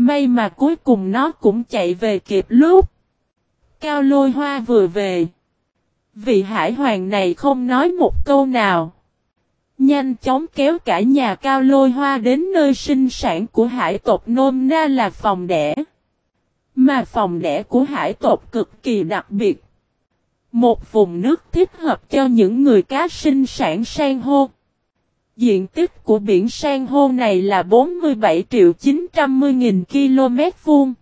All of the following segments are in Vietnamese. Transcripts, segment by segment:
May mà cuối cùng nó cũng chạy về kịp lúc. Cao lôi hoa vừa về. Vị hải hoàng này không nói một câu nào. Nhanh chóng kéo cả nhà cao lôi hoa đến nơi sinh sản của hải tộc nôm na là phòng đẻ. Mà phòng đẻ của hải tộc cực kỳ đặc biệt. Một vùng nước thích hợp cho những người cá sinh sản san hô. Diện tích của biển sang hô này là 47 triệu 910 nghìn km vuông.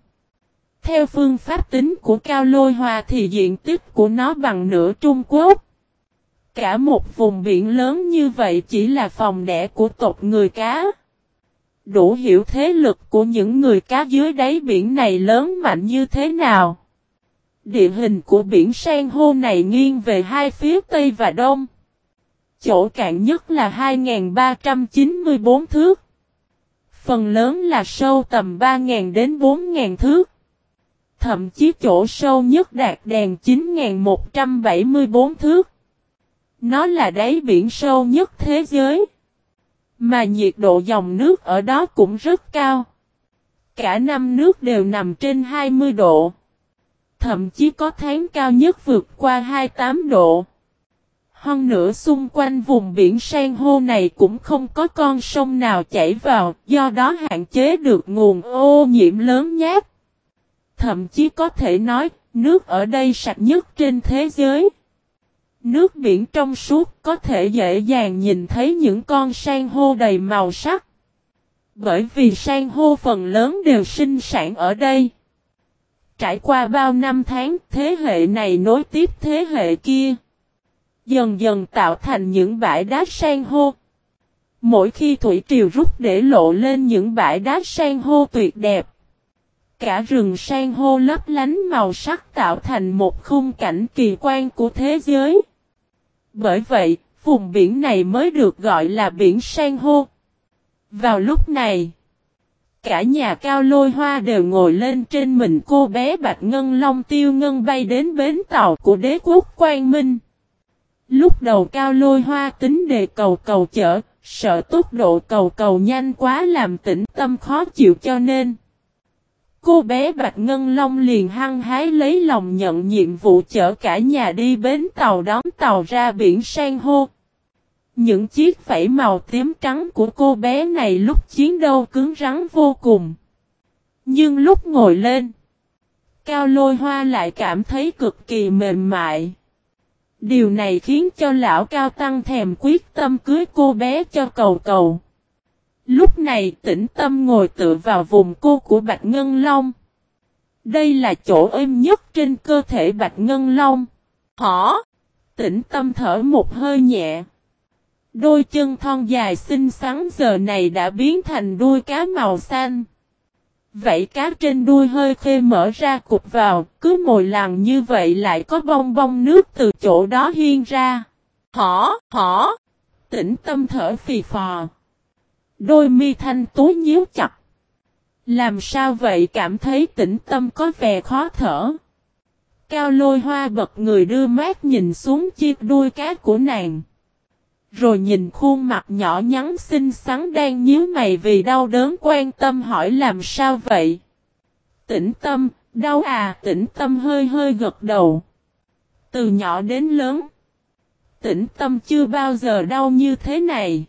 Theo phương pháp tính của Cao Lôi Hoa thì diện tích của nó bằng nửa Trung Quốc. Cả một vùng biển lớn như vậy chỉ là phòng đẻ của tộc người cá. Đủ hiểu thế lực của những người cá dưới đáy biển này lớn mạnh như thế nào. Địa hình của biển sang hô này nghiêng về hai phía Tây và Đông. Chỗ cạn nhất là 2.394 thước. Phần lớn là sâu tầm 3.000 đến 4.000 thước. Thậm chí chỗ sâu nhất đạt đèn 9.174 thước. Nó là đáy biển sâu nhất thế giới. Mà nhiệt độ dòng nước ở đó cũng rất cao. Cả năm nước đều nằm trên 20 độ. Thậm chí có tháng cao nhất vượt qua 28 độ. Hơn nữa xung quanh vùng biển san hô này cũng không có con sông nào chảy vào, do đó hạn chế được nguồn ô nhiễm lớn nhất. Thậm chí có thể nói, nước ở đây sạch nhất trên thế giới. Nước biển trong suốt có thể dễ dàng nhìn thấy những con san hô đầy màu sắc. Bởi vì san hô phần lớn đều sinh sản ở đây. Trải qua bao năm tháng, thế hệ này nối tiếp thế hệ kia. Dần dần tạo thành những bãi đá san hô. Mỗi khi thủy triều rút để lộ lên những bãi đá san hô tuyệt đẹp. Cả rừng san hô lấp lánh màu sắc tạo thành một khung cảnh kỳ quan của thế giới. Bởi vậy, vùng biển này mới được gọi là biển san hô. Vào lúc này, cả nhà cao lôi hoa đều ngồi lên trên mình cô bé Bạch Ngân Long tiêu ngân bay đến bến tàu của đế quốc Quang Minh. Lúc đầu cao lôi hoa tính đề cầu cầu chở, sợ tốc độ cầu cầu nhanh quá làm tĩnh tâm khó chịu cho nên. Cô bé Bạch Ngân Long liền hăng hái lấy lòng nhận nhiệm vụ chở cả nhà đi bến tàu đón tàu ra biển sang hô. Những chiếc phẩy màu tím trắng của cô bé này lúc chiến đấu cứng rắn vô cùng. Nhưng lúc ngồi lên, Cao lôi hoa lại cảm thấy cực kỳ mềm mại. Điều này khiến cho lão cao tăng thèm quyết tâm cưới cô bé cho cầu cầu. Lúc này tĩnh tâm ngồi tựa vào vùng cô của Bạch Ngân Long. Đây là chỗ êm nhất trên cơ thể Bạch Ngân Long. Hỏ! Tĩnh tâm thở một hơi nhẹ. Đôi chân thon dài xinh xắn giờ này đã biến thành đuôi cá màu xanh. Vậy cá trên đuôi hơi khê mở ra cục vào, cứ mồi lằn như vậy lại có bong bong nước từ chỗ đó hiên ra. Hỏ, hỏ, tĩnh tâm thở phì phò. Đôi mi thanh tú nhíu chặt. Làm sao vậy cảm thấy tĩnh tâm có vẻ khó thở. Cao lôi hoa bật người đưa mát nhìn xuống chiếc đuôi cá của nàng. Rồi nhìn khuôn mặt nhỏ nhắn xinh xắn đang nhíu mày vì đau đớn quan tâm hỏi làm sao vậy. Tĩnh tâm, đau à tĩnh tâm hơi hơi gật đầu. Từ nhỏ đến lớn. Tĩnh tâm chưa bao giờ đau như thế này.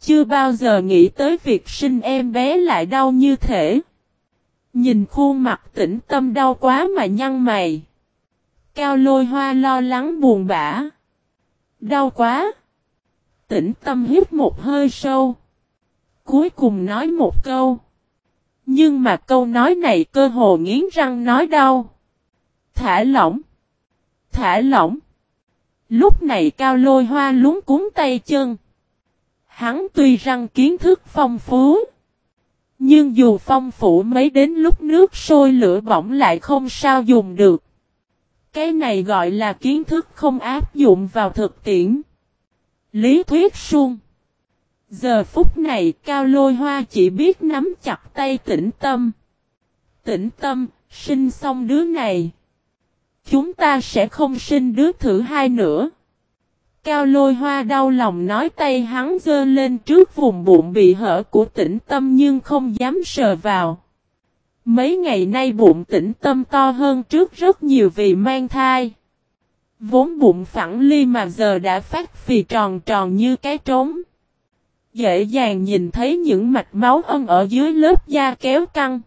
Chưa bao giờ nghĩ tới việc sinh em bé lại đau như thế. Nhìn khuôn mặt tĩnh tâm đau quá mà nhăn mày. Cao lôi hoa lo lắng buồn bã. Đau quá. Tĩnh tâm hít một hơi sâu. Cuối cùng nói một câu. Nhưng mà câu nói này cơ hồ nghiến răng nói đau. Thả lỏng. Thả lỏng. Lúc này cao lôi hoa lúng cuốn tay chân. Hắn tuy rằng kiến thức phong phú. Nhưng dù phong phủ mấy đến lúc nước sôi lửa bỏng lại không sao dùng được. Cái này gọi là kiến thức không áp dụng vào thực tiễn. Lý thuyết suông. Giờ phút này cao lôi hoa chỉ biết nắm chặt tay tĩnh tâm. Tĩnh tâm, sinh xong đứa này. Chúng ta sẽ không sinh đứa thứ hai nữa. Cao lôi hoa đau lòng nói tay hắn dơ lên trước vùng bụng bị hở của tĩnh tâm nhưng không dám sờ vào. Mấy ngày nay bụng tĩnh tâm to hơn trước rất nhiều vì mang thai. Vốn bụng phẳng ly mà giờ đã phát phì tròn tròn như cái trống. Dễ dàng nhìn thấy những mạch máu ân ở dưới lớp da kéo căng.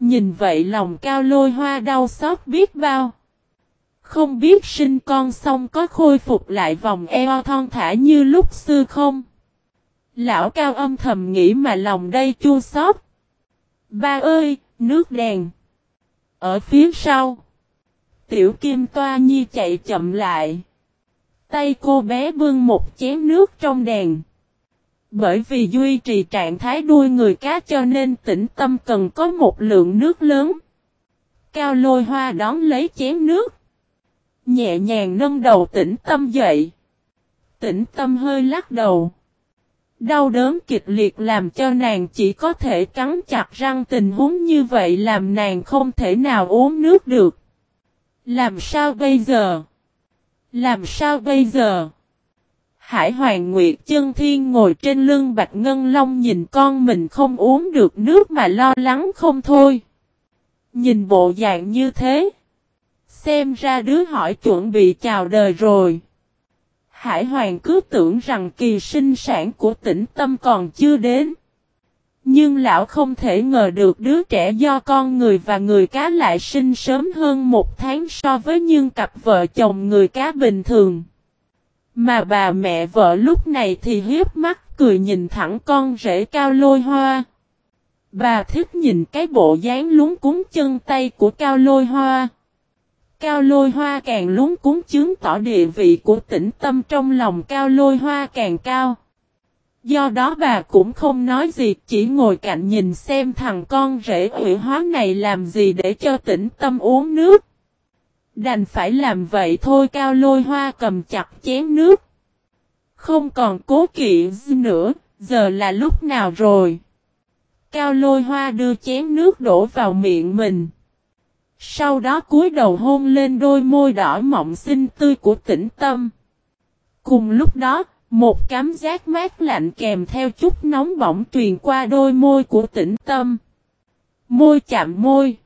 Nhìn vậy lòng cao lôi hoa đau xót biết bao. Không biết sinh con xong có khôi phục lại vòng eo thon thả như lúc xưa không? Lão cao âm thầm nghĩ mà lòng đây chua xót. Ba ơi, nước đèn. Ở phía sau. Tiểu Kim Toa Nhi chạy chậm lại. Tay cô bé bưng một chén nước trong đèn. Bởi vì duy trì trạng thái đuôi người cá cho nên tĩnh tâm cần có một lượng nước lớn. Cao lôi hoa đón lấy chén nước. Nhẹ nhàng nâng đầu tĩnh tâm dậy. Tĩnh tâm hơi lắc đầu. Đau đớn kịch liệt làm cho nàng chỉ có thể cắn chặt răng tình huống như vậy làm nàng không thể nào uống nước được. Làm sao bây giờ? Làm sao bây giờ? Hải Hoàng Nguyệt chân thiên ngồi trên lưng Bạch Ngân Long nhìn con mình không uống được nước mà lo lắng không thôi. Nhìn bộ dạng như thế. Xem ra đứa hỏi chuẩn bị chào đời rồi. Hải Hoàng cứ tưởng rằng kỳ sinh sản của tỉnh tâm còn chưa đến. Nhưng lão không thể ngờ được đứa trẻ do con người và người cá lại sinh sớm hơn một tháng so với những cặp vợ chồng người cá bình thường. Mà bà mẹ vợ lúc này thì hiếp mắt, cười nhìn thẳng con rể cao lôi hoa. Bà thích nhìn cái bộ dáng lúng cúng chân tay của cao lôi hoa. Cao lôi hoa càng lúng cúng chứng tỏ địa vị của tĩnh tâm trong lòng cao lôi hoa càng cao. Do đó bà cũng không nói gì chỉ ngồi cạnh nhìn xem thằng con rể ủy hóa này làm gì để cho tĩnh tâm uống nước. Đành phải làm vậy thôi cao lôi hoa cầm chặt chén nước. Không còn cố kỵ nữa, giờ là lúc nào rồi. Cao lôi hoa đưa chén nước đổ vào miệng mình. Sau đó cúi đầu hôn lên đôi môi đỏ mọng xinh tươi của tĩnh tâm. Cùng lúc đó, một cảm giác mát lạnh kèm theo chút nóng bỏng truyền qua đôi môi của tĩnh tâm. Môi chạm môi.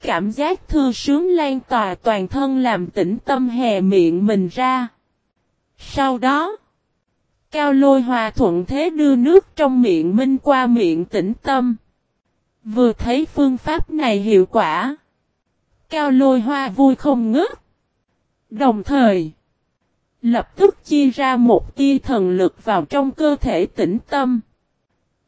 Cảm giác thư sướng lan tỏa toàn thân làm tĩnh tâm hè miệng mình ra. Sau đó, Cao lôi hòa thuận thế đưa nước trong miệng minh qua miệng tĩnh tâm. Vừa thấy phương pháp này hiệu quả. Cao lôi hoa vui không ngớt. Đồng thời, lập tức chia ra một tia thần lực vào trong cơ thể tĩnh tâm.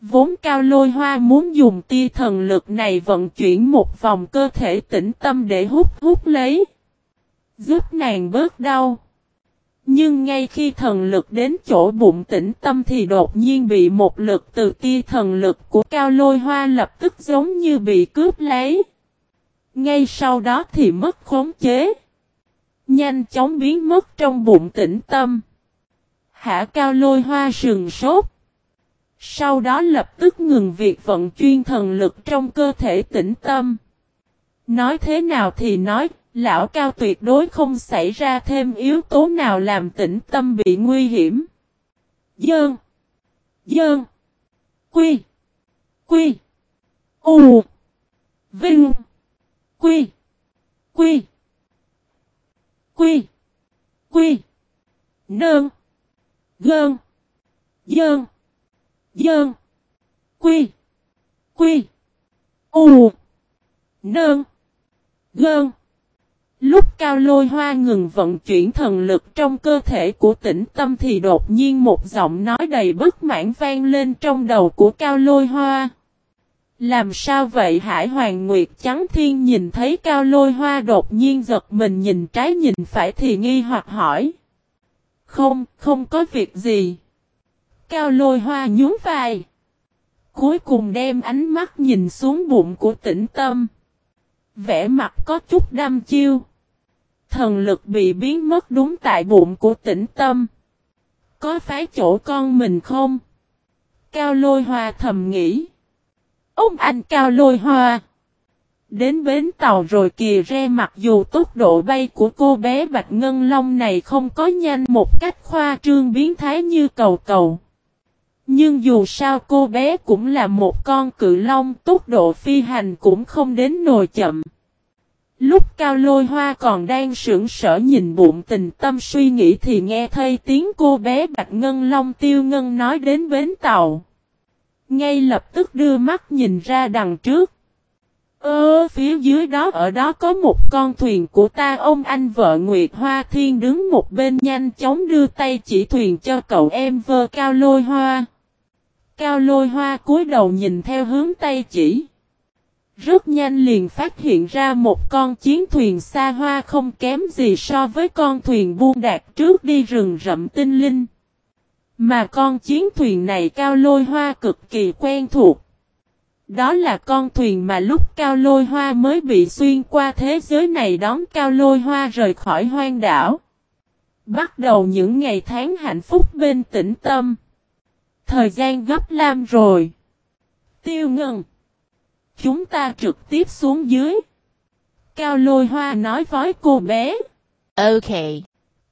Vốn cao lôi hoa muốn dùng tia thần lực này vận chuyển một vòng cơ thể tĩnh tâm để hút hút lấy. Giúp nàng bớt đau. Nhưng ngay khi thần lực đến chỗ bụng tĩnh tâm thì đột nhiên bị một lực từ tia thần lực của cao lôi hoa lập tức giống như bị cướp lấy. Ngay sau đó thì mất khống chế. Nhanh chóng biến mất trong bụng tĩnh tâm. Hạ cao lôi hoa sừng sốt. Sau đó lập tức ngừng việc vận chuyên thần lực trong cơ thể tĩnh tâm. Nói thế nào thì nói, lão cao tuyệt đối không xảy ra thêm yếu tố nào làm tĩnh tâm bị nguy hiểm. Dơn. Dơn. Quy. Quy. U. Vinh. Quy. Quy. Quy. Quy. Nơn. Gơn. Dơn. Dơn. Quy. Quy. U. Nơn. Gơn. Lúc cao lôi hoa ngừng vận chuyển thần lực trong cơ thể của tĩnh tâm thì đột nhiên một giọng nói đầy bất mãn vang lên trong đầu của cao lôi hoa. Làm sao vậy Hải Hoàng Nguyệt Trắng Thiên nhìn thấy cao lôi hoa đột nhiên giật mình nhìn trái nhìn phải thì nghi hoặc hỏi. Không, không có việc gì. Cao lôi hoa nhún vai. Cuối cùng đem ánh mắt nhìn xuống bụng của tĩnh tâm. Vẽ mặt có chút đăm chiêu. Thần lực bị biến mất đúng tại bụng của tĩnh tâm. Có phái chỗ con mình không? Cao lôi hoa thầm nghĩ. Ông anh cao lôi hoa. Đến bến tàu rồi kìa, re mặc dù tốc độ bay của cô bé Bạch Ngân Long này không có nhanh một cách khoa trương biến thái như cầu cầu. Nhưng dù sao cô bé cũng là một con cự long, tốc độ phi hành cũng không đến nồi chậm. Lúc cao lôi hoa còn đang sững sở nhìn bụng tình tâm suy nghĩ thì nghe thấy tiếng cô bé Bạch Ngân Long tiêu ngân nói đến bến tàu. Ngay lập tức đưa mắt nhìn ra đằng trước. Ơ, phía dưới đó, ở đó có một con thuyền của ta ông anh vợ Nguyệt Hoa Thiên đứng một bên nhanh chóng đưa tay chỉ thuyền cho cậu em vơ cao lôi hoa. Cao lôi hoa cúi đầu nhìn theo hướng tay chỉ. Rất nhanh liền phát hiện ra một con chiến thuyền xa hoa không kém gì so với con thuyền buôn đạt trước đi rừng rậm tinh linh. Mà con chiến thuyền này cao lôi hoa cực kỳ quen thuộc. Đó là con thuyền mà lúc cao lôi hoa mới bị xuyên qua thế giới này đón cao lôi hoa rời khỏi hoang đảo. Bắt đầu những ngày tháng hạnh phúc bên tĩnh tâm. Thời gian gấp lam rồi. Tiêu ngân. Chúng ta trực tiếp xuống dưới. Cao lôi hoa nói với cô bé. Ok.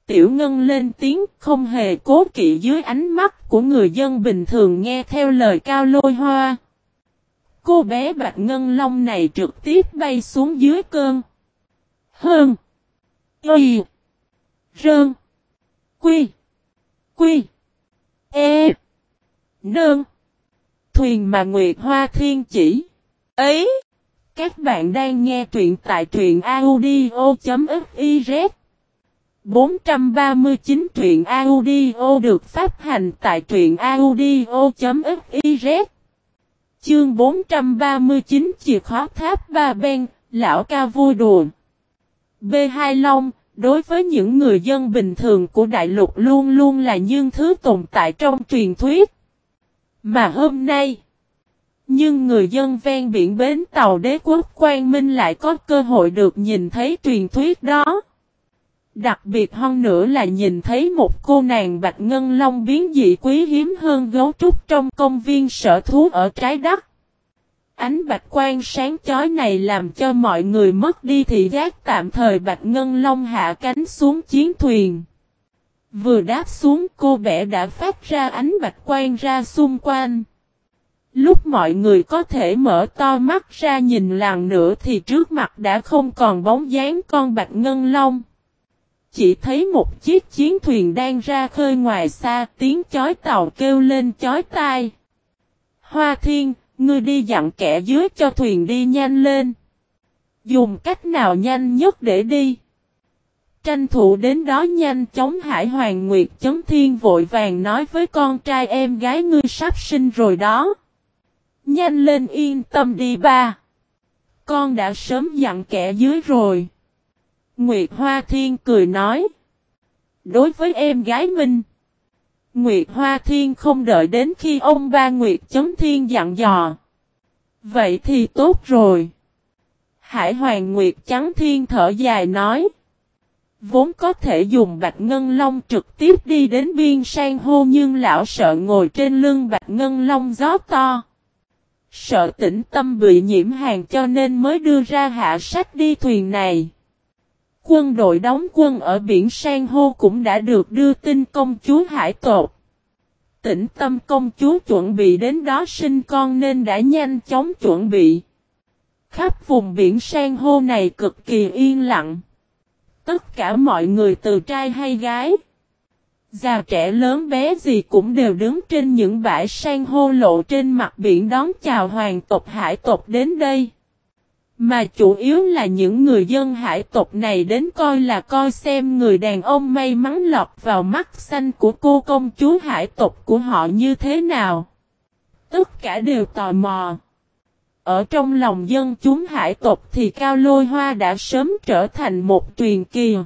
Tiểu Ngân lên tiếng, không hề cố kỵ dưới ánh mắt của người dân bình thường nghe theo lời cao lôi hoa. Cô bé Bạch Ngân Long này trực tiếp bay xuống dưới cơn. Hơn. Y. Rơn. Quy. Quy. E. Nơn. Thuyền mà Nguyệt Hoa Thiên chỉ. Ấy. Các bạn đang nghe truyện tại truyện audio.fif 439 truyện audio được phát hành tại truyện audio.fiz Chương 439 chìa khóa tháp ba ben, lão ca vui đùa. B2 Long, đối với những người dân bình thường của đại lục luôn luôn là những thứ tồn tại trong truyền thuyết. Mà hôm nay, nhưng người dân ven biển bến tàu đế quốc Quang Minh lại có cơ hội được nhìn thấy truyền thuyết đó. Đặc biệt hơn nữa là nhìn thấy một cô nàng bạch ngân long biến dị quý hiếm hơn gấu trúc trong công viên sở thú ở trái đất. Ánh bạch quan sáng chói này làm cho mọi người mất đi thị giác, tạm thời bạch ngân long hạ cánh xuống chiến thuyền. Vừa đáp xuống, cô bẻ đã phát ra ánh bạch quan ra xung quanh. Lúc mọi người có thể mở to mắt ra nhìn làng nữa thì trước mặt đã không còn bóng dáng con bạch ngân long. Chỉ thấy một chiếc chiến thuyền đang ra khơi ngoài xa tiếng chói tàu kêu lên chói tai. Hoa thiên, ngươi đi dặn kẻ dưới cho thuyền đi nhanh lên. Dùng cách nào nhanh nhất để đi. Tranh thủ đến đó nhanh chóng Hải Hoàng Nguyệt chống Thiên vội vàng nói với con trai em gái ngươi sắp sinh rồi đó. Nhanh lên yên tâm đi ba. Con đã sớm dặn kẻ dưới rồi. Nguyệt Hoa Thiên cười nói. Đối với em gái Minh. Nguyệt Hoa Thiên không đợi đến khi ông ba Nguyệt Chấm Thiên dặn dò. Vậy thì tốt rồi. Hải Hoàng Nguyệt Chấn Thiên thở dài nói. Vốn có thể dùng Bạch Ngân Long trực tiếp đi đến biên sang hô nhưng lão sợ ngồi trên lưng Bạch Ngân Long gió to. Sợ tĩnh tâm bị nhiễm hàng cho nên mới đưa ra hạ sách đi thuyền này. Quân đội đóng quân ở biển Sang Hô cũng đã được đưa tin công chúa Hải Tột. Tĩnh tâm công chúa chuẩn bị đến đó sinh con nên đã nhanh chóng chuẩn bị. Khắp vùng biển Sang Hô này cực kỳ yên lặng. Tất cả mọi người từ trai hay gái. Già trẻ lớn bé gì cũng đều đứng trên những bãi sang hô lộ trên mặt biển đón chào hoàng tộc hải tộc đến đây. Mà chủ yếu là những người dân hải tộc này đến coi là coi xem người đàn ông may mắn lọt vào mắt xanh của cô công chúa hải tộc của họ như thế nào. Tất cả đều tò mò. Ở trong lòng dân chúng hải tộc thì Cao Lôi Hoa đã sớm trở thành một truyền kỳ.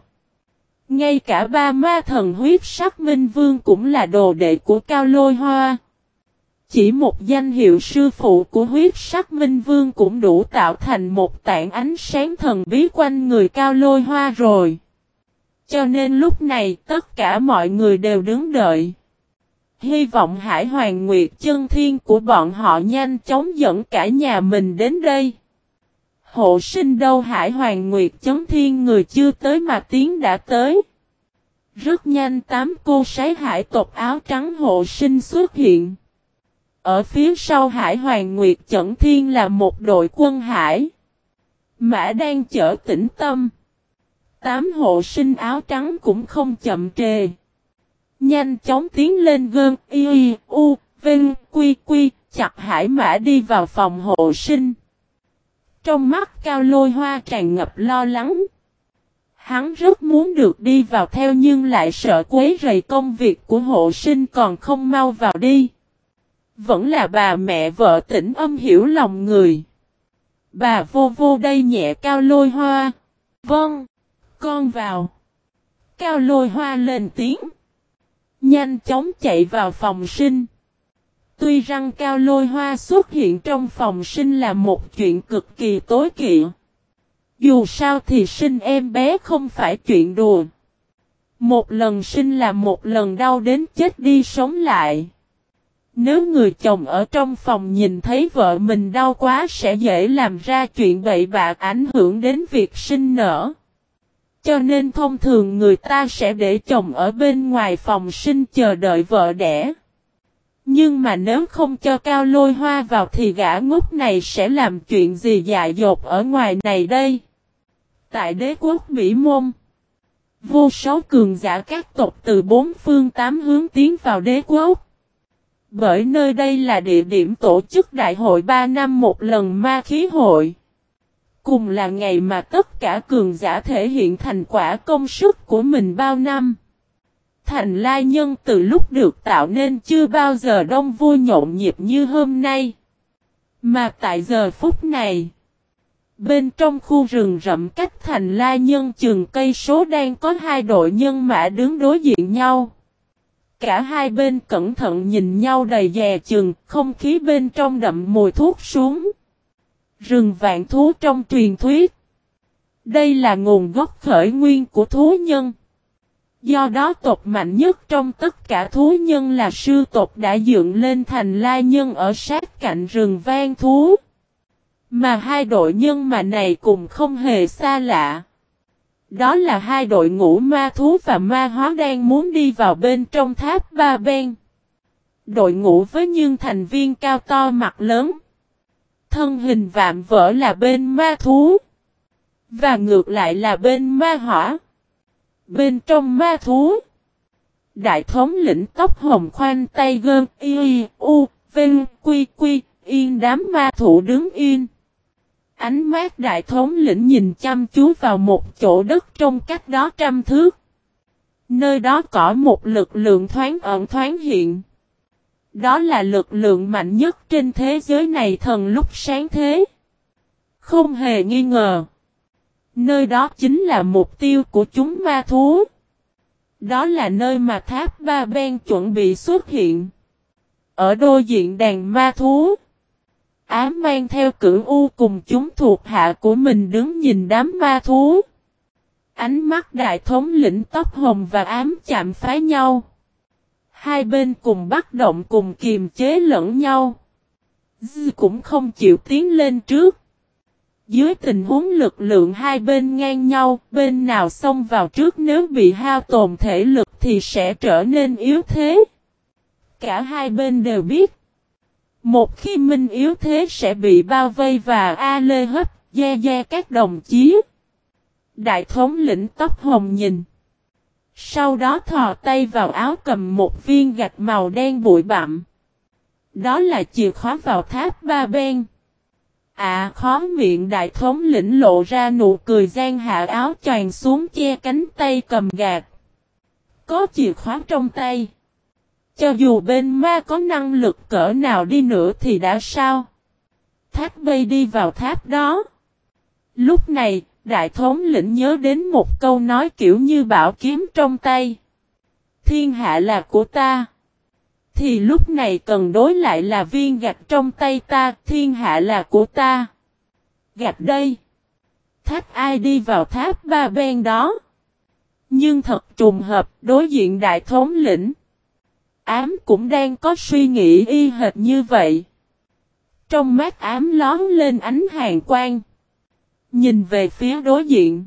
Ngay cả ba ma thần huyết sắc minh vương cũng là đồ đệ của Cao Lôi Hoa. Chỉ một danh hiệu sư phụ của huyết sắc minh vương cũng đủ tạo thành một tảng ánh sáng thần bí quanh người cao lôi hoa rồi. Cho nên lúc này tất cả mọi người đều đứng đợi. Hy vọng Hải Hoàng Nguyệt chân thiên của bọn họ nhanh chóng dẫn cả nhà mình đến đây. Hộ sinh đâu Hải Hoàng Nguyệt chấm thiên người chưa tới mà tiếng đã tới. Rất nhanh tám cô sái hải tộc áo trắng hộ sinh xuất hiện. Ở phía sau Hải Hoàng Nguyệt Chẩn Thiên là một đội quân hải. Mã đang chở tĩnh tâm. Tám hộ sinh áo trắng cũng không chậm trề. Nhanh chóng tiến lên gơn y y u, vinh, quy quy, chặt hải mã đi vào phòng hộ sinh. Trong mắt cao lôi hoa tràn ngập lo lắng. Hắn rất muốn được đi vào theo nhưng lại sợ quấy rầy công việc của hộ sinh còn không mau vào đi. Vẫn là bà mẹ vợ tỉnh âm hiểu lòng người. Bà vô vô đây nhẹ cao lôi hoa. Vâng, con vào. Cao lôi hoa lên tiếng. Nhanh chóng chạy vào phòng sinh. Tuy rằng cao lôi hoa xuất hiện trong phòng sinh là một chuyện cực kỳ tối kỵ. Dù sao thì sinh em bé không phải chuyện đùa. Một lần sinh là một lần đau đến chết đi sống lại. Nếu người chồng ở trong phòng nhìn thấy vợ mình đau quá sẽ dễ làm ra chuyện bậy bạ ảnh hưởng đến việc sinh nở. Cho nên thông thường người ta sẽ để chồng ở bên ngoài phòng sinh chờ đợi vợ đẻ. Nhưng mà nếu không cho cao lôi hoa vào thì gã ngốc này sẽ làm chuyện gì dại dột ở ngoài này đây. Tại đế quốc Mỹ Môn, vô số cường giả các tộc từ bốn phương tám hướng tiến vào đế quốc. Bởi nơi đây là địa điểm tổ chức đại hội 3 năm một lần ma khí hội. Cùng là ngày mà tất cả cường giả thể hiện thành quả công sức của mình bao năm. Thành Lai Nhân từ lúc được tạo nên chưa bao giờ đông vui nhộn nhịp như hôm nay. Mà tại giờ phút này, bên trong khu rừng rậm cách Thành Lai Nhân chừng cây số đang có hai đội nhân mã đứng đối diện nhau. Cả hai bên cẩn thận nhìn nhau đầy dè chừng, không khí bên trong đậm mùi thuốc xuống. Rừng vạn thú trong truyền thuyết. Đây là nguồn gốc khởi nguyên của thú nhân. Do đó tộc mạnh nhất trong tất cả thú nhân là sư tộc đã dựng lên thành lai nhân ở sát cạnh rừng vang thú. Mà hai đội nhân mà này cùng không hề xa lạ. Đó là hai đội ngũ ma thú và ma hóa đang muốn đi vào bên trong tháp ba bên Đội ngũ với những thành viên cao to mặt lớn. Thân hình vạm vỡ là bên ma thú. Và ngược lại là bên ma hỏa. Bên trong ma thú. Đại thống lĩnh tóc hồng khoanh tay gơn y u vinh quy quy yên đám ma thủ đứng yên. Ánh mắt đại thống lĩnh nhìn chăm chú vào một chỗ đất trong cách đó trăm thước. Nơi đó có một lực lượng thoáng ẩn thoáng hiện. Đó là lực lượng mạnh nhất trên thế giới này thần lúc sáng thế. Không hề nghi ngờ. Nơi đó chính là mục tiêu của chúng ma thú. Đó là nơi mà tháp ba ben chuẩn bị xuất hiện. Ở đô diện đàn ma thú. Ám mang theo cửu u cùng chúng thuộc hạ của mình đứng nhìn đám ma thú. Ánh mắt đại thống lĩnh tóc hồng và ám chạm phá nhau. Hai bên cùng bắt động cùng kiềm chế lẫn nhau. Dư cũng không chịu tiến lên trước. Dưới tình huống lực lượng hai bên ngang nhau, bên nào xông vào trước nếu bị hao tổn thể lực thì sẽ trở nên yếu thế. Cả hai bên đều biết. Một khi minh yếu thế sẽ bị bao vây và A Lê hấp, da da các đồng chí. Đại thống lĩnh tóc hồng nhìn. Sau đó thò tay vào áo cầm một viên gạch màu đen bụi bặm. Đó là chìa khóa vào tháp ba bên À khó miệng đại thống lĩnh lộ ra nụ cười gian hạ áo choàng xuống che cánh tay cầm gạt. Có chìa khóa trong tay. Cho dù bên ma có năng lực cỡ nào đi nữa thì đã sao? Tháp bay đi vào tháp đó. Lúc này, đại thống lĩnh nhớ đến một câu nói kiểu như bảo kiếm trong tay. Thiên hạ là của ta. Thì lúc này cần đối lại là viên gạch trong tay ta, thiên hạ là của ta. Gạch đây. Tháp ai đi vào tháp ba bên đó. Nhưng thật trùng hợp, đối diện đại thống lĩnh. Ám cũng đang có suy nghĩ y hệt như vậy. Trong mắt ám lón lên ánh hàng quang. Nhìn về phía đối diện.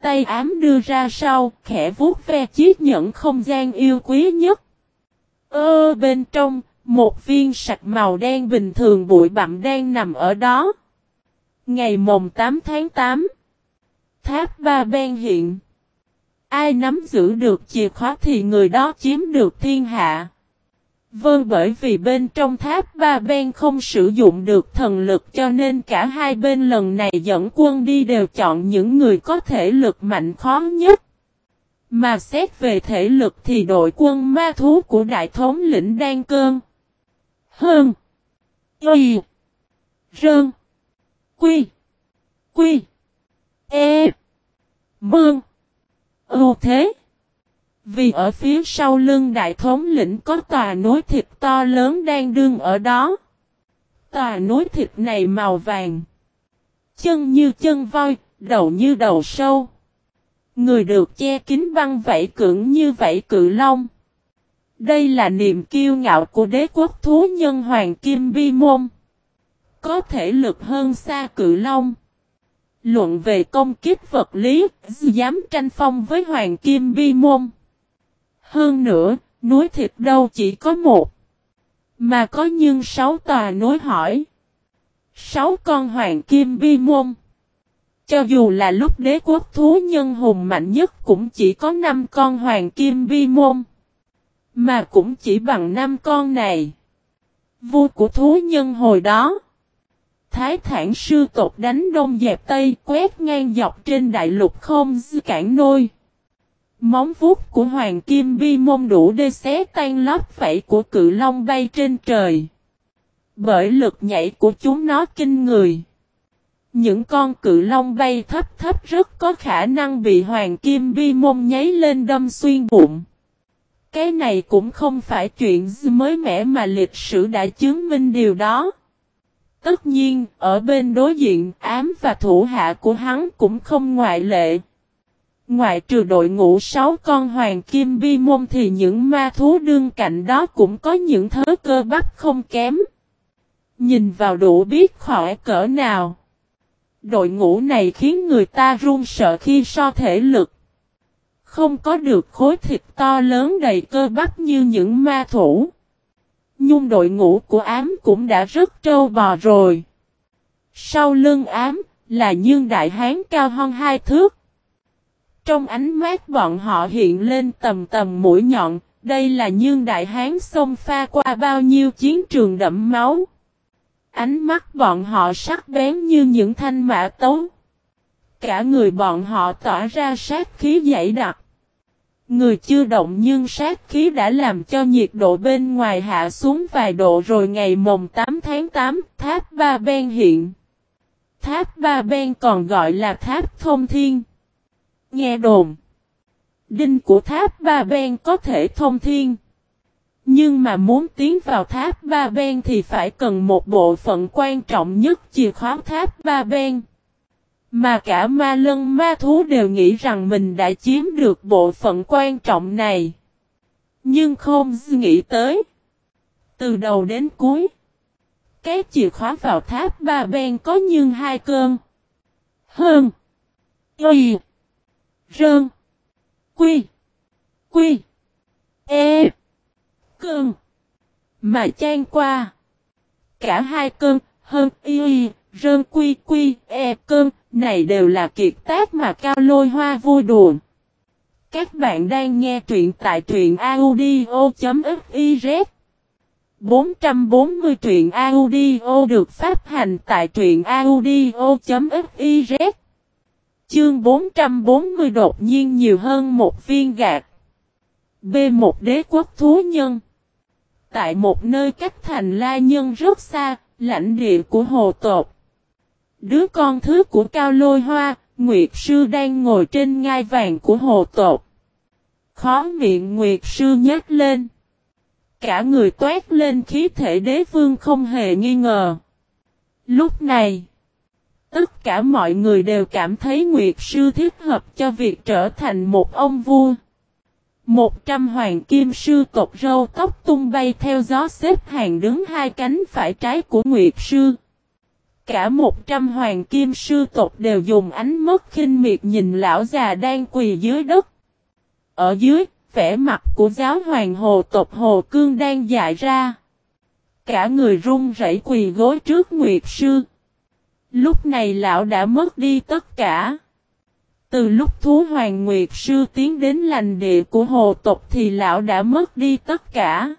Tay ám đưa ra sau, khẽ vuốt ve chiếc nhẫn không gian yêu quý nhất. Ơ bên trong, Một viên sạch màu đen bình thường bụi bặm đang nằm ở đó. Ngày mồng 8 tháng 8. Tháp ba ben hiện. Ai nắm giữ được chìa khóa thì người đó chiếm được thiên hạ. Vâng bởi vì bên trong tháp ba bên không sử dụng được thần lực cho nên cả hai bên lần này dẫn quân đi đều chọn những người có thể lực mạnh khó nhất. Mà xét về thể lực thì đội quân ma thú của đại thống lĩnh Đan Cơn. Hơn. Y. Rơn. Quy. Quy. E. Mương. Ưu thế. Vì ở phía sau lưng đại thống lĩnh có tòa núi thịt to lớn đang đương ở đó. Tòa núi thịt này màu vàng. Chân như chân voi, đầu như đầu sâu. Người được che kín băng vảy cưỡng như vảy cự long. Đây là niềm kiêu ngạo của đế quốc thú nhân Hoàng Kim Bi Môn. Có thể lực hơn xa cự long. Luận về công kích vật lý, dám tranh phong với Hoàng Kim Bi Môn. Hơn nữa, núi thịt đâu chỉ có một. Mà có nhưng sáu tòa núi hỏi. Sáu con Hoàng Kim Bi Môn. Cho dù là lúc đế quốc thú nhân hùng mạnh nhất cũng chỉ có năm con Hoàng Kim Bi Môn. Mà cũng chỉ bằng năm con này. Vua của thú nhân hồi đó. Thái thản sư tộc đánh đông dẹp tây, quét ngang dọc trên đại lục không dư cản nôi. Móng vuốt của hoàng kim bi môn đủ để xé tan lót vảy của cự long bay trên trời. Bởi lực nhảy của chúng nó kinh người. Những con cự long bay thấp thấp rất có khả năng bị hoàng kim bi môn nháy lên đâm xuyên bụng. Cái này cũng không phải chuyện mới mẻ mà lịch sử đã chứng minh điều đó. Tất nhiên, ở bên đối diện, ám và thủ hạ của hắn cũng không ngoại lệ. Ngoại trừ đội ngũ sáu con hoàng kim bi môn thì những ma thú đương cạnh đó cũng có những thớ cơ bắp không kém. Nhìn vào đủ biết khỏi cỡ nào. Đội ngũ này khiến người ta run sợ khi so thể lực. Không có được khối thịt to lớn đầy cơ bắp như những ma thủ. Nhung đội ngũ của ám cũng đã rất trâu bò rồi. Sau lưng ám là nhương đại hán cao hơn hai thước. Trong ánh mắt bọn họ hiện lên tầm tầm mũi nhọn, đây là nhương đại hán xông pha qua bao nhiêu chiến trường đẫm máu. Ánh mắt bọn họ sắc bén như những thanh mã tấu. Cả người bọn họ tỏa ra sát khí dày đặc. Người chưa động nhưng sát khí đã làm cho nhiệt độ bên ngoài hạ xuống vài độ rồi ngày mồng 8 tháng 8, tháp Ba Ben hiện. Tháp Ba Ben còn gọi là tháp thông thiên. Nghe đồn. Đinh của tháp Ba Ben có thể thông thiên. Nhưng mà muốn tiến vào tháp Ba Ben thì phải cần một bộ phận quan trọng nhất chìa khóa tháp Ba Ben. Mà cả ma lân ma thú đều nghĩ rằng mình đã chiếm được bộ phận quan trọng này. Nhưng không nghĩ tới. Từ đầu đến cuối. Cái chìa khóa vào tháp ba ben có nhưng hai cơn. Hơn. Y. Rơn. Quy. Quy. E. Cơn. Mà chan qua. Cả hai cơn. Hơn y. Rơn, quy quy. E cơn này đều là kiệt tác mà Cao Lôi Hoa vui đùa. Các bạn đang nghe truyện tại truyện audio.fiz 440 truyện audio được phát hành tại truyện audio.fiz Chương 440 đột nhiên nhiều hơn một viên gạt. B1 đế quốc thú nhân Tại một nơi cách thành la nhân rất xa, lãnh địa của hồ tột. Đứa con thứ của Cao Lôi Hoa, Nguyệt Sư đang ngồi trên ngai vàng của hồ tột. Khó miệng Nguyệt Sư nhắc lên. Cả người toát lên khí thể đế vương không hề nghi ngờ. Lúc này, tất cả mọi người đều cảm thấy Nguyệt Sư thích hợp cho việc trở thành một ông vua. Một trăm hoàng kim sư tộc râu tóc tung bay theo gió xếp hàng đứng hai cánh phải trái của Nguyệt Sư. Cả một trăm hoàng kim sư tộc đều dùng ánh mắt khinh miệt nhìn lão già đang quỳ dưới đất. Ở dưới, vẻ mặt của giáo hoàng hồ tộc hồ cương đang dại ra. cả người run rẩy quỳ gối trước Nguyệt Sư. Lúc này lão đã mất đi tất cả. Từ lúc thú hoàng Nguyệt Sư tiến đến lành địa của hồ tộc thì lão đã mất đi tất cả.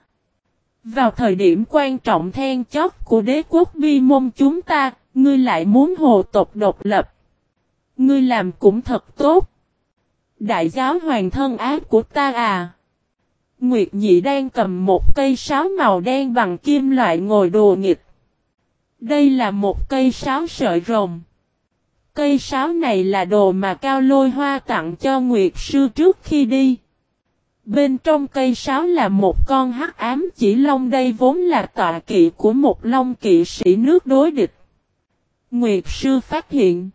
Vào thời điểm quan trọng then chót của đế quốc bi môn chúng ta, ngươi lại muốn hồ tộc độc lập. Ngươi làm cũng thật tốt. Đại giáo hoàng thân ác của ta à. Nguyệt Nhị đang cầm một cây sáo màu đen bằng kim loại ngồi đùa nghịch. Đây là một cây sáo sợi rồng. Cây sáo này là đồ mà Cao Lôi Hoa tặng cho Nguyệt Sư trước khi đi. Bên trong cây sáo là một con hắc ám chỉ long đây vốn là tọa kỵ của một long kỵ sĩ nước đối địch. Nguyệt Sư phát hiện.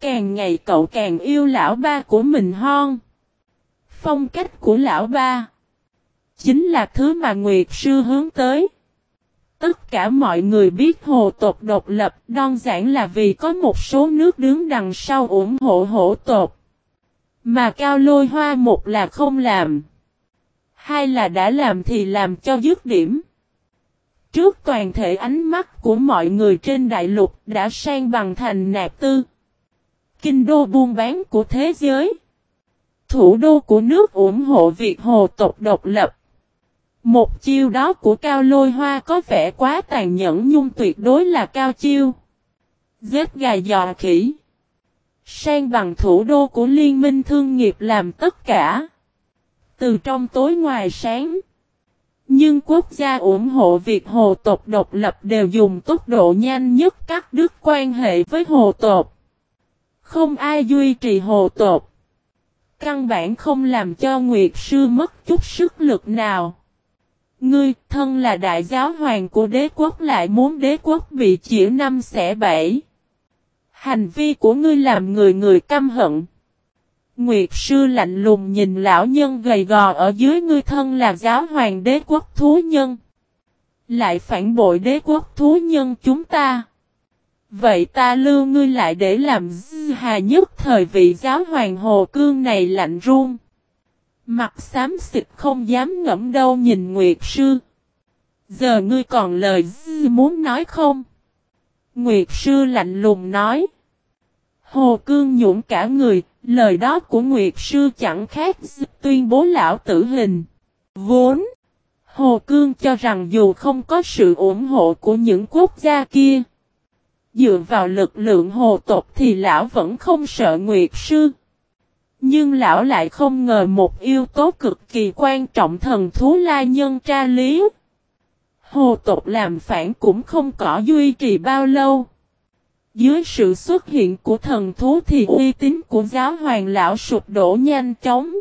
Càng ngày cậu càng yêu lão ba của mình hơn. Phong cách của lão ba. Chính là thứ mà Nguyệt Sư hướng tới. Tất cả mọi người biết hồ tộc độc lập, đơn giản là vì có một số nước đứng đằng sau ủng hộ hổ tộc. Mà cao lôi hoa một là không làm. Hai là đã làm thì làm cho dứt điểm. Trước toàn thể ánh mắt của mọi người trên đại lục đã sang bằng thành nạp tư. Kinh đô buôn bán của thế giới. Thủ đô của nước ủng hộ việc hồ tộc độc lập. Một chiêu đó của cao lôi hoa có vẻ quá tàn nhẫn nhưng tuyệt đối là cao chiêu. Giết gà dò khỉ. Sang bằng thủ đô của liên minh thương nghiệp làm tất cả. Từ trong tối ngoài sáng. Nhưng quốc gia ủng hộ việc hồ tộc độc lập đều dùng tốc độ nhanh nhất cắt đứt quan hệ với hồ tộc. Không ai duy trì hồ tộc. Căn bản không làm cho Nguyệt Sư mất chút sức lực nào. Ngươi, thân là đại giáo hoàng của đế quốc lại muốn đế quốc bị chịu năm xẻ bảy. Hành vi của ngươi làm người người căm hận. Nguyệt sư lạnh lùng nhìn lão nhân gầy gò ở dưới ngươi thân là giáo hoàng đế quốc thú nhân. Lại phản bội đế quốc thú nhân chúng ta. Vậy ta lưu ngươi lại để làm hà nhất thời vị giáo hoàng hồ cương này lạnh run. Mặt xám xịt không dám ngẫm đâu nhìn Nguyệt Sư. Giờ ngươi còn lời muốn nói không? Nguyệt Sư lạnh lùng nói. Hồ Cương nhũng cả người, lời đó của Nguyệt Sư chẳng khác tuyên bố lão tử hình. Vốn, Hồ Cương cho rằng dù không có sự ủng hộ của những quốc gia kia, dựa vào lực lượng hồ tộc thì lão vẫn không sợ Nguyệt Sư. Nhưng lão lại không ngờ một yếu tố cực kỳ quan trọng thần thú la nhân tra lý. Hồ tộc làm phản cũng không có duy trì bao lâu. Dưới sự xuất hiện của thần thú thì uy tín của giáo hoàng lão sụp đổ nhanh chóng.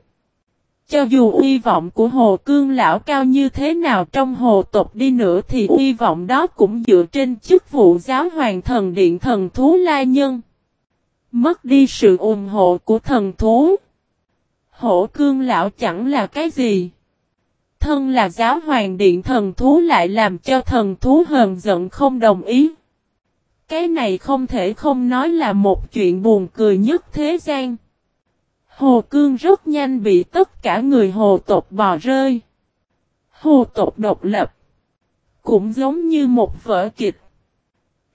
Cho dù uy vọng của hồ cương lão cao như thế nào trong hồ tộc đi nữa thì uy vọng đó cũng dựa trên chức vụ giáo hoàng thần điện thần thú la nhân. Mất đi sự ủng hộ của thần thú. Hổ cương lão chẳng là cái gì. Thân là giáo hoàng điện thần thú lại làm cho thần thú hờn giận không đồng ý. Cái này không thể không nói là một chuyện buồn cười nhất thế gian. Hồ Cương rất nhanh bị tất cả người hồ tộc bò rơi. Hồ tộc độc lập. Cũng giống như một vở kịch.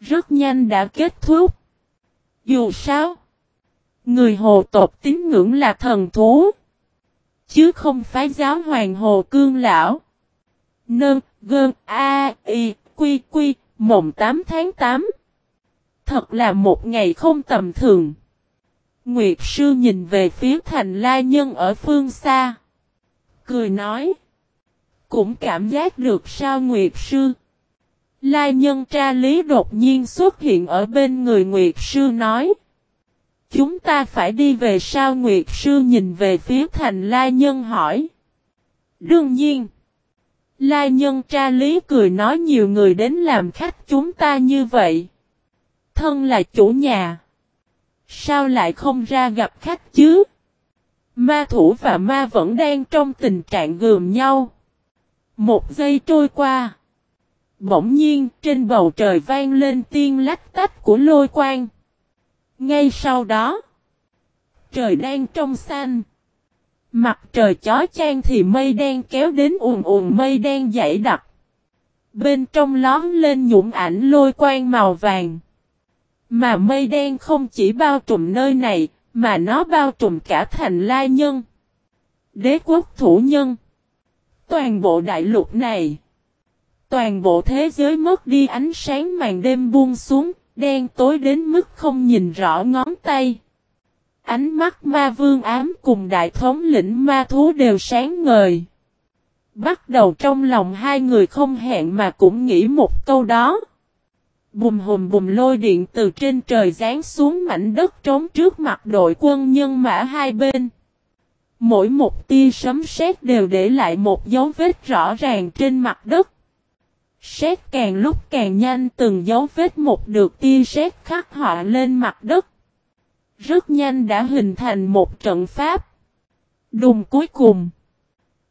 Rất nhanh đã kết thúc. Dù sao. Người hồ tộc tín ngưỡng là thần thú. Chứ không phải giáo hoàng hồ cương lão. Nơn, gơn, a, y, quy, quy, mộng 8 tháng 8. Thật là một ngày không tầm thường. Nguyệt sư nhìn về phía thành la nhân ở phương xa. Cười nói. Cũng cảm giác được sao Nguyệt sư. La nhân tra lý đột nhiên xuất hiện ở bên người Nguyệt sư nói. Chúng ta phải đi về sao Nguyệt sư nhìn về phía thành la nhân hỏi. Đương nhiên. La nhân tra lý cười nói nhiều người đến làm khách chúng ta như vậy. Thân là chủ nhà. Sao lại không ra gặp khách chứ? Ma thủ và ma vẫn đang trong tình trạng gườm nhau. Một giây trôi qua. Bỗng nhiên, trên bầu trời vang lên tiên lách tách của lôi quang. Ngay sau đó. Trời đang trong xanh. Mặt trời chó chang thì mây đen kéo đến ùn ùn mây đen dãy đặc. Bên trong lón lên nhũng ảnh lôi quang màu vàng. Mà mây đen không chỉ bao trùm nơi này, mà nó bao trùm cả thành lai nhân. Đế quốc thủ nhân. Toàn bộ đại lục này. Toàn bộ thế giới mất đi ánh sáng màn đêm buông xuống, đen tối đến mức không nhìn rõ ngón tay. Ánh mắt ma vương ám cùng đại thống lĩnh ma thú đều sáng ngời. Bắt đầu trong lòng hai người không hẹn mà cũng nghĩ một câu đó. Bùm hùm bùm lôi điện từ trên trời rán xuống mảnh đất trống trước mặt đội quân nhân mã hai bên. Mỗi một tia sấm sét đều để lại một dấu vết rõ ràng trên mặt đất. Sét càng lúc càng nhanh từng dấu vết một được tia sét khắc họa lên mặt đất. Rất nhanh đã hình thành một trận pháp. Đùng cuối cùng.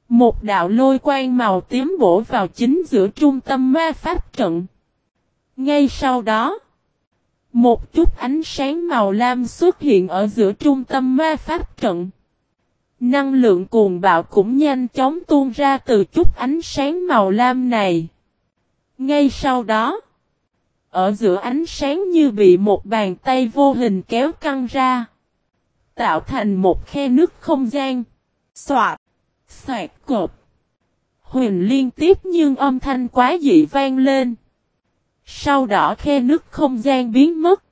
Một đạo lôi quang màu tím bổ vào chính giữa trung tâm ma pháp trận. Ngay sau đó, một chút ánh sáng màu lam xuất hiện ở giữa trung tâm ma pháp trận. Năng lượng cuồng bạo cũng nhanh chóng tuôn ra từ chút ánh sáng màu lam này. Ngay sau đó, ở giữa ánh sáng như bị một bàn tay vô hình kéo căng ra. Tạo thành một khe nước không gian. Xoạt, xoạt cột. Huyền liên tiếp nhưng âm thanh quá dị vang lên. Sau đó khe nước không gian biến mất.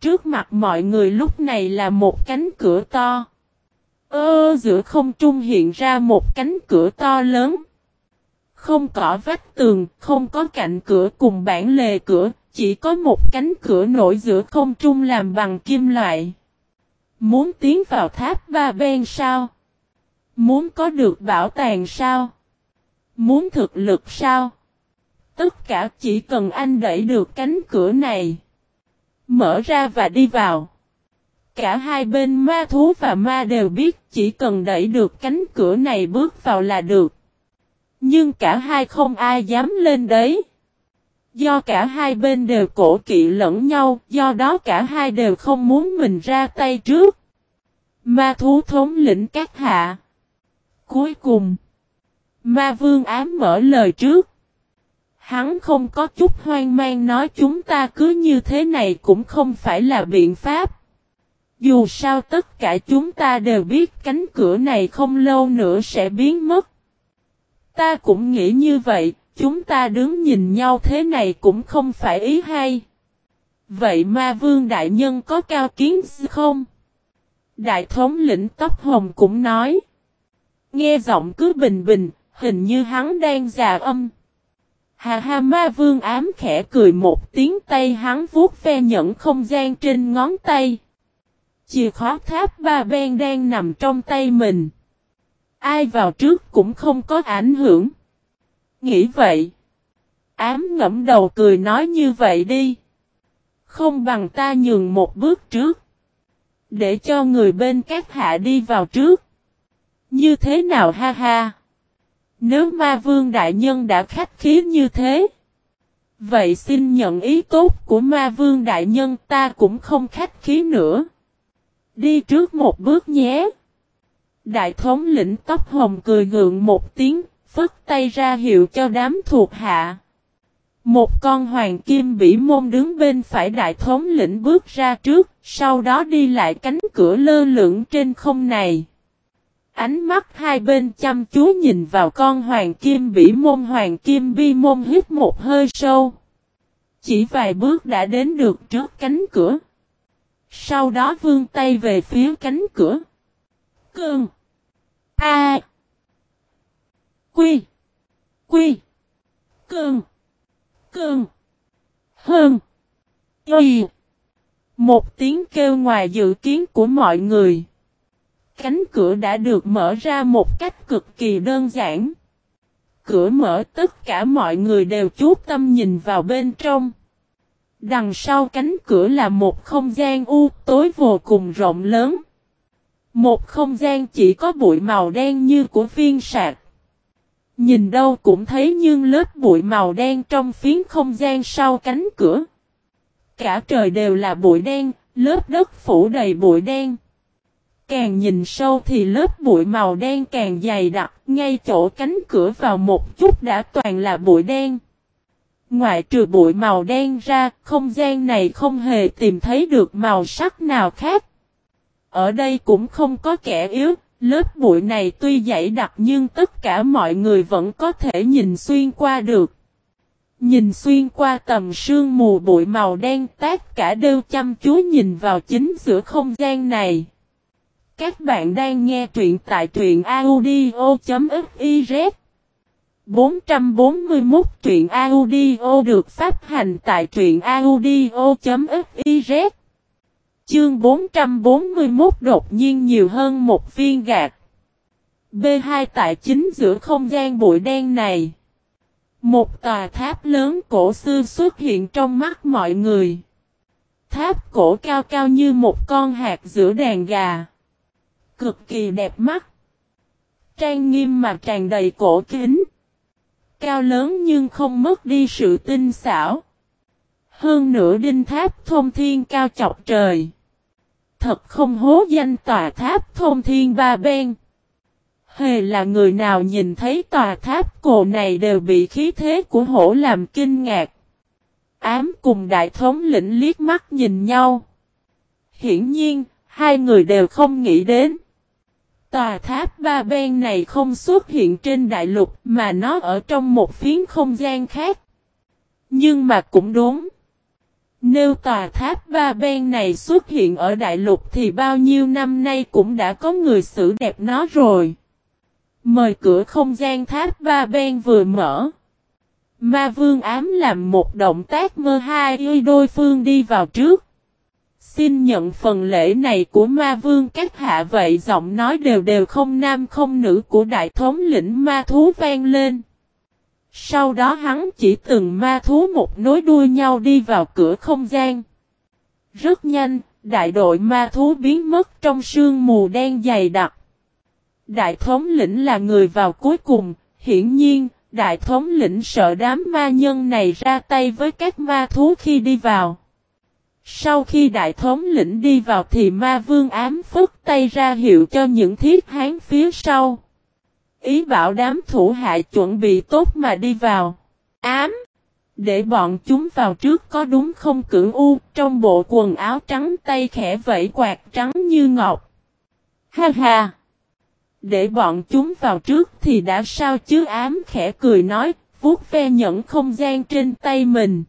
Trước mặt mọi người lúc này là một cánh cửa to. Ơ giữa không trung hiện ra một cánh cửa to lớn. Không có vách tường, không có cạnh cửa cùng bản lề cửa, chỉ có một cánh cửa nổi giữa không trung làm bằng kim loại. Muốn tiến vào tháp ba bên sao? Muốn có được bảo tàng sao? Muốn thực lực sao? Tất cả chỉ cần anh đẩy được cánh cửa này. Mở ra và đi vào. Cả hai bên ma thú và ma đều biết chỉ cần đẩy được cánh cửa này bước vào là được. Nhưng cả hai không ai dám lên đấy. Do cả hai bên đều cổ kỵ lẫn nhau, do đó cả hai đều không muốn mình ra tay trước. Ma thú thống lĩnh các hạ. Cuối cùng, ma vương ám mở lời trước. Hắn không có chút hoang mang nói chúng ta cứ như thế này cũng không phải là biện pháp. Dù sao tất cả chúng ta đều biết cánh cửa này không lâu nữa sẽ biến mất. Ta cũng nghĩ như vậy, chúng ta đứng nhìn nhau thế này cũng không phải ý hay. Vậy ma vương đại nhân có cao kiến không? Đại thống lĩnh tóc hồng cũng nói. Nghe giọng cứ bình bình, hình như hắn đang già âm. Hà ha ma vương ám khẽ cười một tiếng tay hắn vuốt ve nhẫn không gian trên ngón tay. Chìa khóa tháp ba ben đang nằm trong tay mình. Ai vào trước cũng không có ảnh hưởng. Nghĩ vậy. Ám ngẫm đầu cười nói như vậy đi. Không bằng ta nhường một bước trước. Để cho người bên các hạ đi vào trước. Như thế nào ha ha. Nếu ma vương đại nhân đã khách khí như thế. Vậy xin nhận ý tốt của ma vương đại nhân, ta cũng không khách khí nữa. Đi trước một bước nhé. Đại thống lĩnh tóc hồng cười gượng một tiếng, phất tay ra hiệu cho đám thuộc hạ. Một con hoàng kim bỉ môn đứng bên phải đại thống lĩnh bước ra trước, sau đó đi lại cánh cửa lơ lửng trên không này. Ánh mắt hai bên chăm chú nhìn vào con hoàng kim bỉ môn hoàng kim bi môn hít một hơi sâu. Chỉ vài bước đã đến được trước cánh cửa. Sau đó vươn tay về phía cánh cửa. Cơn. A. Quy. Quy. Cơn. Cơn. Hơn. Y. Một tiếng kêu ngoài dự kiến của mọi người. Cánh cửa đã được mở ra một cách cực kỳ đơn giản. Cửa mở tất cả mọi người đều chú tâm nhìn vào bên trong. Đằng sau cánh cửa là một không gian u tối vô cùng rộng lớn. Một không gian chỉ có bụi màu đen như của viên sạc. Nhìn đâu cũng thấy nhưng lớp bụi màu đen trong phiến không gian sau cánh cửa. Cả trời đều là bụi đen, lớp đất phủ đầy bụi đen. Càng nhìn sâu thì lớp bụi màu đen càng dày đặc, ngay chỗ cánh cửa vào một chút đã toàn là bụi đen. Ngoại trừ bụi màu đen ra, không gian này không hề tìm thấy được màu sắc nào khác. Ở đây cũng không có kẻ yếu, lớp bụi này tuy dày đặc nhưng tất cả mọi người vẫn có thể nhìn xuyên qua được. Nhìn xuyên qua tầm sương mù bụi màu đen tác cả đều chăm chú nhìn vào chính giữa không gian này. Các bạn đang nghe truyện tại truyện audio.fiz 441 truyện audio được phát hành tại truyện audio.fiz Chương 441 đột nhiên nhiều hơn một viên gạt. B2 tại chính giữa không gian bụi đen này. Một tòa tháp lớn cổ xưa xuất hiện trong mắt mọi người. Tháp cổ cao cao như một con hạt giữa đàn gà. Cực kỳ đẹp mắt. Trang nghiêm mà tràn đầy cổ kính. Cao lớn nhưng không mất đi sự tinh xảo. Hơn nữa đinh tháp thông thiên cao chọc trời. Thật không hố danh tòa tháp thông thiên ba bên. Hề là người nào nhìn thấy tòa tháp cổ này đều bị khí thế của hổ làm kinh ngạc. Ám cùng đại thống lĩnh liếc mắt nhìn nhau. Hiển nhiên, hai người đều không nghĩ đến. Tòa tháp ba bên này không xuất hiện trên đại lục mà nó ở trong một phiến không gian khác. Nhưng mà cũng đúng. Nếu tòa tháp ba bên này xuất hiện ở đại lục thì bao nhiêu năm nay cũng đã có người xử đẹp nó rồi. Mời cửa không gian tháp ba bên vừa mở. Ma vương ám làm một động tác mơ hai ơi đôi phương đi vào trước. Xin nhận phần lễ này của ma vương, các hạ vậy giọng nói đều đều không nam không nữ của đại thống lĩnh ma thú vang lên. Sau đó hắn chỉ từng ma thú một nối đuôi nhau đi vào cửa không gian. Rất nhanh, đại đội ma thú biến mất trong sương mù đen dày đặc. Đại thống lĩnh là người vào cuối cùng, hiển nhiên, đại thống lĩnh sợ đám ma nhân này ra tay với các ma thú khi đi vào. Sau khi đại thống lĩnh đi vào thì ma vương ám phức tay ra hiệu cho những thiết hán phía sau. Ý bảo đám thủ hạ chuẩn bị tốt mà đi vào. Ám! Để bọn chúng vào trước có đúng không cưỡng u trong bộ quần áo trắng tay khẽ vẫy quạt trắng như ngọc. Ha ha! Để bọn chúng vào trước thì đã sao chứ ám khẽ cười nói, vuốt ve nhẫn không gian trên tay mình.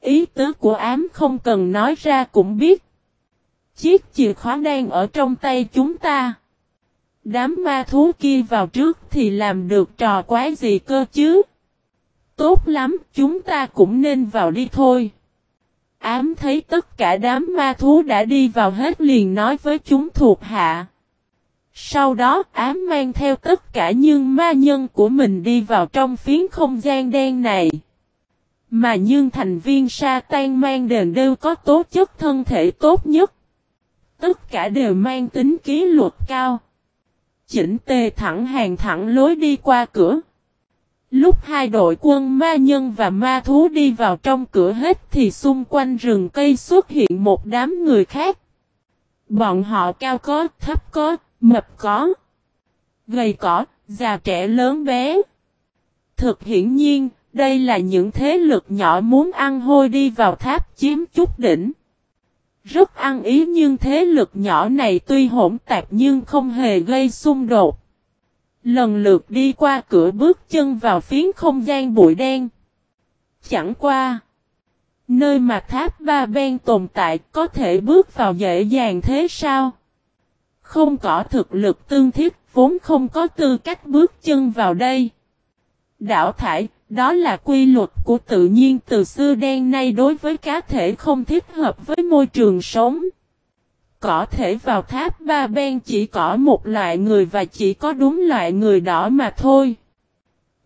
Ý tứ của ám không cần nói ra cũng biết. Chiếc chìa khóa đang ở trong tay chúng ta. Đám ma thú kia vào trước thì làm được trò quái gì cơ chứ? Tốt lắm, chúng ta cũng nên vào đi thôi. Ám thấy tất cả đám ma thú đã đi vào hết liền nói với chúng thuộc hạ. Sau đó ám mang theo tất cả những ma nhân của mình đi vào trong phiến không gian đen này. Mà nhưng thành viên sa tan mang đều đều có tố chất thân thể tốt nhất. Tất cả đều mang tính ký luật cao. Chỉnh tề thẳng hàng thẳng lối đi qua cửa. Lúc hai đội quân ma nhân và ma thú đi vào trong cửa hết thì xung quanh rừng cây xuất hiện một đám người khác. Bọn họ cao có, thấp có, mập có, gầy có, già trẻ lớn bé. Thực hiển nhiên, đây là những thế lực nhỏ muốn ăn hôi đi vào tháp chiếm chút đỉnh. Rất ăn ý nhưng thế lực nhỏ này tuy hỗn tạp nhưng không hề gây xung đột. Lần lượt đi qua cửa bước chân vào phiến không gian bụi đen. Chẳng qua. Nơi mà tháp ba ben tồn tại có thể bước vào dễ dàng thế sao? Không có thực lực tương thiết vốn không có tư cách bước chân vào đây. Đảo thải, đó là quy luật của tự nhiên từ xưa đen nay đối với cá thể không thích hợp với môi trường sống. Có thể vào tháp ba ben chỉ có một loại người và chỉ có đúng loại người đỏ mà thôi.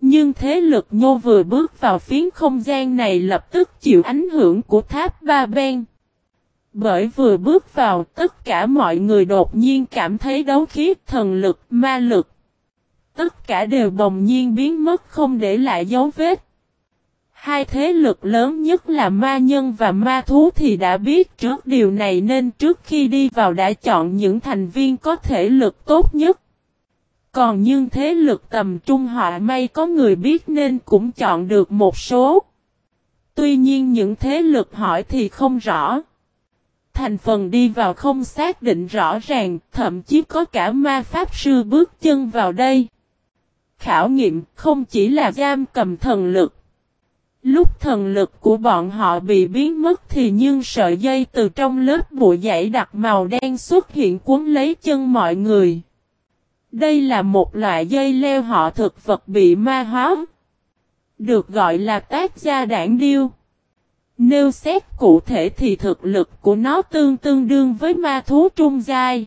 Nhưng thế lực nhô vừa bước vào phiến không gian này lập tức chịu ảnh hưởng của tháp ba ben. Bởi vừa bước vào tất cả mọi người đột nhiên cảm thấy đấu khí thần lực, ma lực. Tất cả đều bồng nhiên biến mất không để lại dấu vết. Hai thế lực lớn nhất là ma nhân và ma thú thì đã biết trước điều này nên trước khi đi vào đã chọn những thành viên có thể lực tốt nhất. Còn nhưng thế lực tầm trung họa may có người biết nên cũng chọn được một số. Tuy nhiên những thế lực hỏi thì không rõ. Thành phần đi vào không xác định rõ ràng, thậm chí có cả ma pháp sư bước chân vào đây. Khảo nghiệm không chỉ là giam cầm thần lực. Lúc thần lực của bọn họ bị biến mất thì nhưng sợi dây từ trong lớp bụi dãy đặc màu đen xuất hiện cuốn lấy chân mọi người. Đây là một loại dây leo họ thực vật bị ma hóa. Được gọi là tác gia đảng điêu. Nêu xét cụ thể thì thực lực của nó tương tương đương với ma thú trung giai.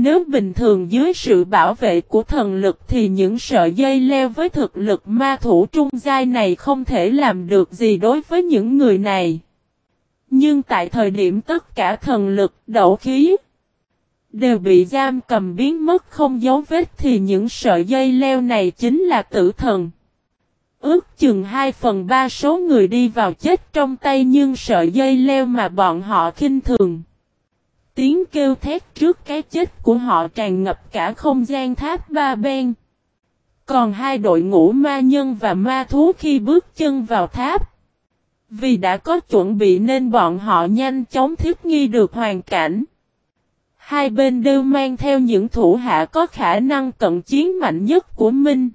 Nếu bình thường dưới sự bảo vệ của thần lực thì những sợi dây leo với thực lực ma thủ trung giai này không thể làm được gì đối với những người này. Nhưng tại thời điểm tất cả thần lực, đậu khí đều bị giam cầm biến mất không dấu vết thì những sợi dây leo này chính là tử thần. Ước chừng 2 phần 3 số người đi vào chết trong tay nhưng sợi dây leo mà bọn họ khinh thường. Tiếng kêu thét trước cái chết của họ tràn ngập cả không gian tháp ba bên. Còn hai đội ngũ ma nhân và ma thú khi bước chân vào tháp. Vì đã có chuẩn bị nên bọn họ nhanh chóng thiết nghi được hoàn cảnh. Hai bên đều mang theo những thủ hạ có khả năng cận chiến mạnh nhất của mình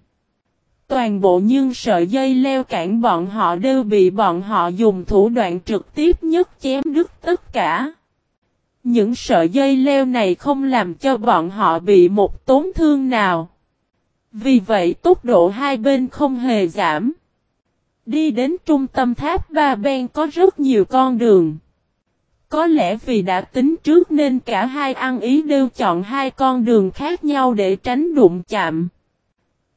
Toàn bộ nhưng sợi dây leo cản bọn họ đều bị bọn họ dùng thủ đoạn trực tiếp nhất chém đứt tất cả. Những sợi dây leo này không làm cho bọn họ bị một tổn thương nào. Vì vậy tốc độ hai bên không hề giảm. Đi đến trung tâm tháp Ba Ben có rất nhiều con đường. Có lẽ vì đã tính trước nên cả hai ăn ý đều chọn hai con đường khác nhau để tránh đụng chạm.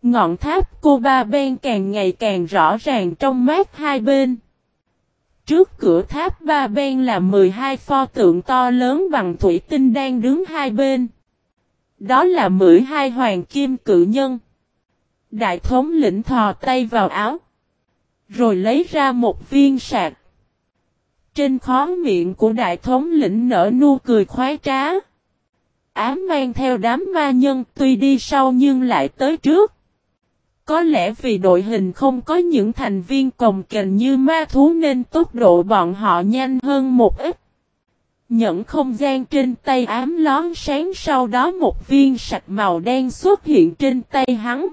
Ngọn tháp cô Ba Ben càng ngày càng rõ ràng trong mắt hai bên. Trước cửa tháp Ba bên là 12 pho tượng to lớn bằng thủy tinh đang đứng hai bên. Đó là 12 hoàng kim cự nhân. Đại thống lĩnh thò tay vào áo. Rồi lấy ra một viên sạc. Trên khó miệng của đại thống lĩnh nở nu cười khoái trá. Ám mang theo đám ma nhân tuy đi sau nhưng lại tới trước. Có lẽ vì đội hình không có những thành viên cồng kềnh như ma thú nên tốc độ bọn họ nhanh hơn một ít. Nhẫn không gian trên tay ám lón sáng sau đó một viên sạch màu đen xuất hiện trên tay hắn.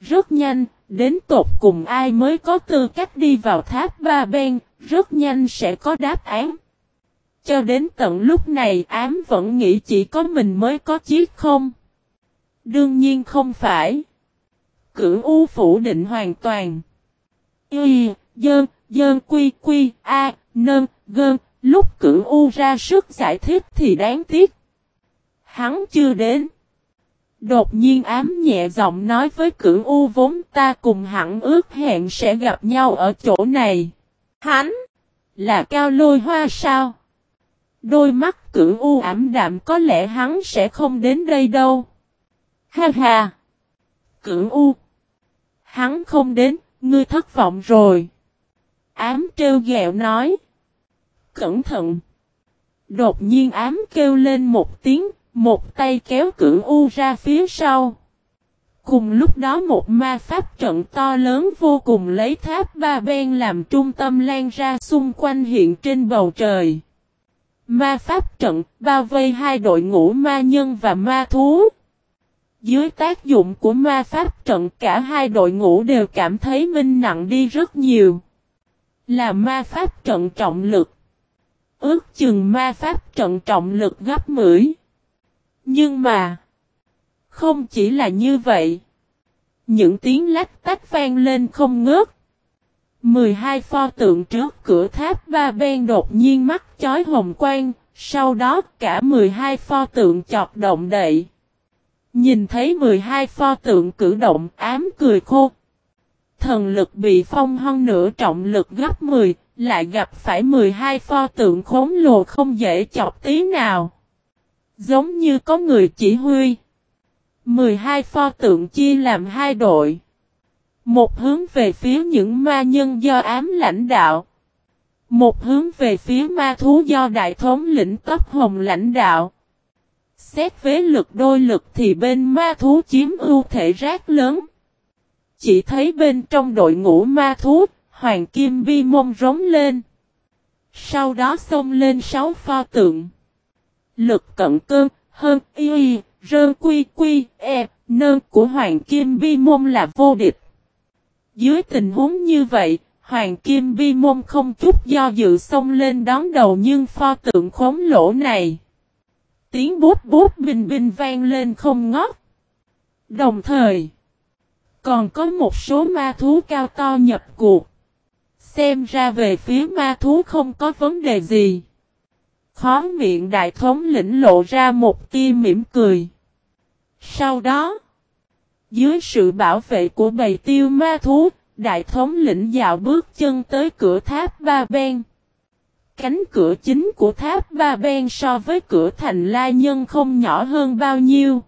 Rất nhanh, đến tột cùng ai mới có tư cách đi vào tháp ba bên rất nhanh sẽ có đáp án. Cho đến tận lúc này ám vẫn nghĩ chỉ có mình mới có chiếc không? Đương nhiên không phải. Cửu U phủ định hoàn toàn. Y, dơn, dơn quy quy, a, nơn, gơn, lúc cửu U ra sức giải thích thì đáng tiếc. Hắn chưa đến. Đột nhiên ám nhẹ giọng nói với cửu U vốn ta cùng hẳn ước hẹn sẽ gặp nhau ở chỗ này. Hắn, là cao lôi hoa sao? Đôi mắt cửu U ảm đạm có lẽ hắn sẽ không đến đây đâu. Ha ha! Cửu U! Hắn không đến, ngươi thất vọng rồi. Ám trêu ghẹo nói. Cẩn thận. Đột nhiên ám kêu lên một tiếng, một tay kéo cửu u ra phía sau. Cùng lúc đó một ma pháp trận to lớn vô cùng lấy tháp ba bên làm trung tâm lan ra xung quanh hiện trên bầu trời. Ma pháp trận bao vây hai đội ngũ ma nhân và ma thú. Dưới tác dụng của ma pháp trận cả hai đội ngũ đều cảm thấy minh nặng đi rất nhiều. Là ma pháp trận trọng lực. Ước chừng ma pháp trận trọng lực gấp mưỡi. Nhưng mà. Không chỉ là như vậy. Những tiếng lách tách vang lên không ngớt. 12 pho tượng trước cửa tháp ba bên đột nhiên mắt chói hồng quang, sau đó cả 12 pho tượng chọc động đậy. Nhìn thấy 12 pho tượng cử động ám cười khô. Thần lực bị phong hơn nửa trọng lực gấp 10, lại gặp phải 12 pho tượng khốn lồ không dễ chọc tí nào. Giống như có người chỉ huy. 12 pho tượng chia làm hai đội. Một hướng về phía những ma nhân do ám lãnh đạo. Một hướng về phía ma thú do đại thống lĩnh tóc hồng lãnh đạo. Xét vế lực đôi lực thì bên ma thú chiếm ưu thể rác lớn. Chỉ thấy bên trong đội ngũ ma thú, Hoàng Kim Bi Môn rống lên. Sau đó xông lên sáu pho tượng. Lực cận cơn, hơn y y, rơn quy quy, e, nơn của Hoàng Kim Bi Môn là vô địch. Dưới tình huống như vậy, Hoàng Kim Bi Môn không chút do dự xông lên đón đầu nhưng pho tượng khống lỗ này. Tiếng bút bút bình bình vang lên không ngót. Đồng thời, còn có một số ma thú cao to nhập cuộc. Xem ra về phía ma thú không có vấn đề gì. Khó miệng đại thống lĩnh lộ ra một tia mỉm cười. Sau đó, dưới sự bảo vệ của bầy tiêu ma thú, đại thống lĩnh dạo bước chân tới cửa tháp Ba Ben. Cánh cửa chính của tháp Ba Ben so với cửa thành La Nhân không nhỏ hơn bao nhiêu.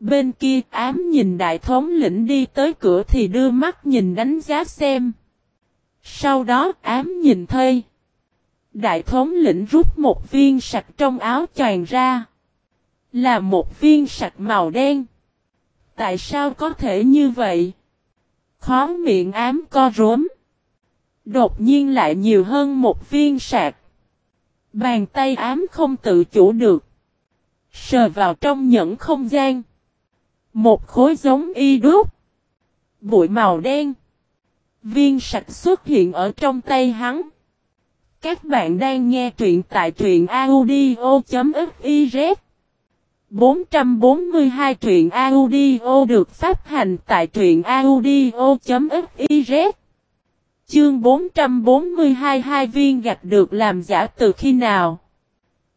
Bên kia, ám nhìn đại thống lĩnh đi tới cửa thì đưa mắt nhìn đánh giá xem. Sau đó, ám nhìn thây. Đại thống lĩnh rút một viên sạch trong áo choàng ra. Là một viên sạch màu đen. Tại sao có thể như vậy? Khó miệng ám co rốm. Đột nhiên lại nhiều hơn một viên sạc. Bàn tay ám không tự chủ được. Sờ vào trong nhẫn không gian. Một khối giống y đúc. Bụi màu đen. Viên sạch xuất hiện ở trong tay hắn. Các bạn đang nghe truyện tại truyện audio.fiz 442 truyện audio được phát hành tại truyện audio.fiz Chương 442 hai viên gạch được làm giả từ khi nào?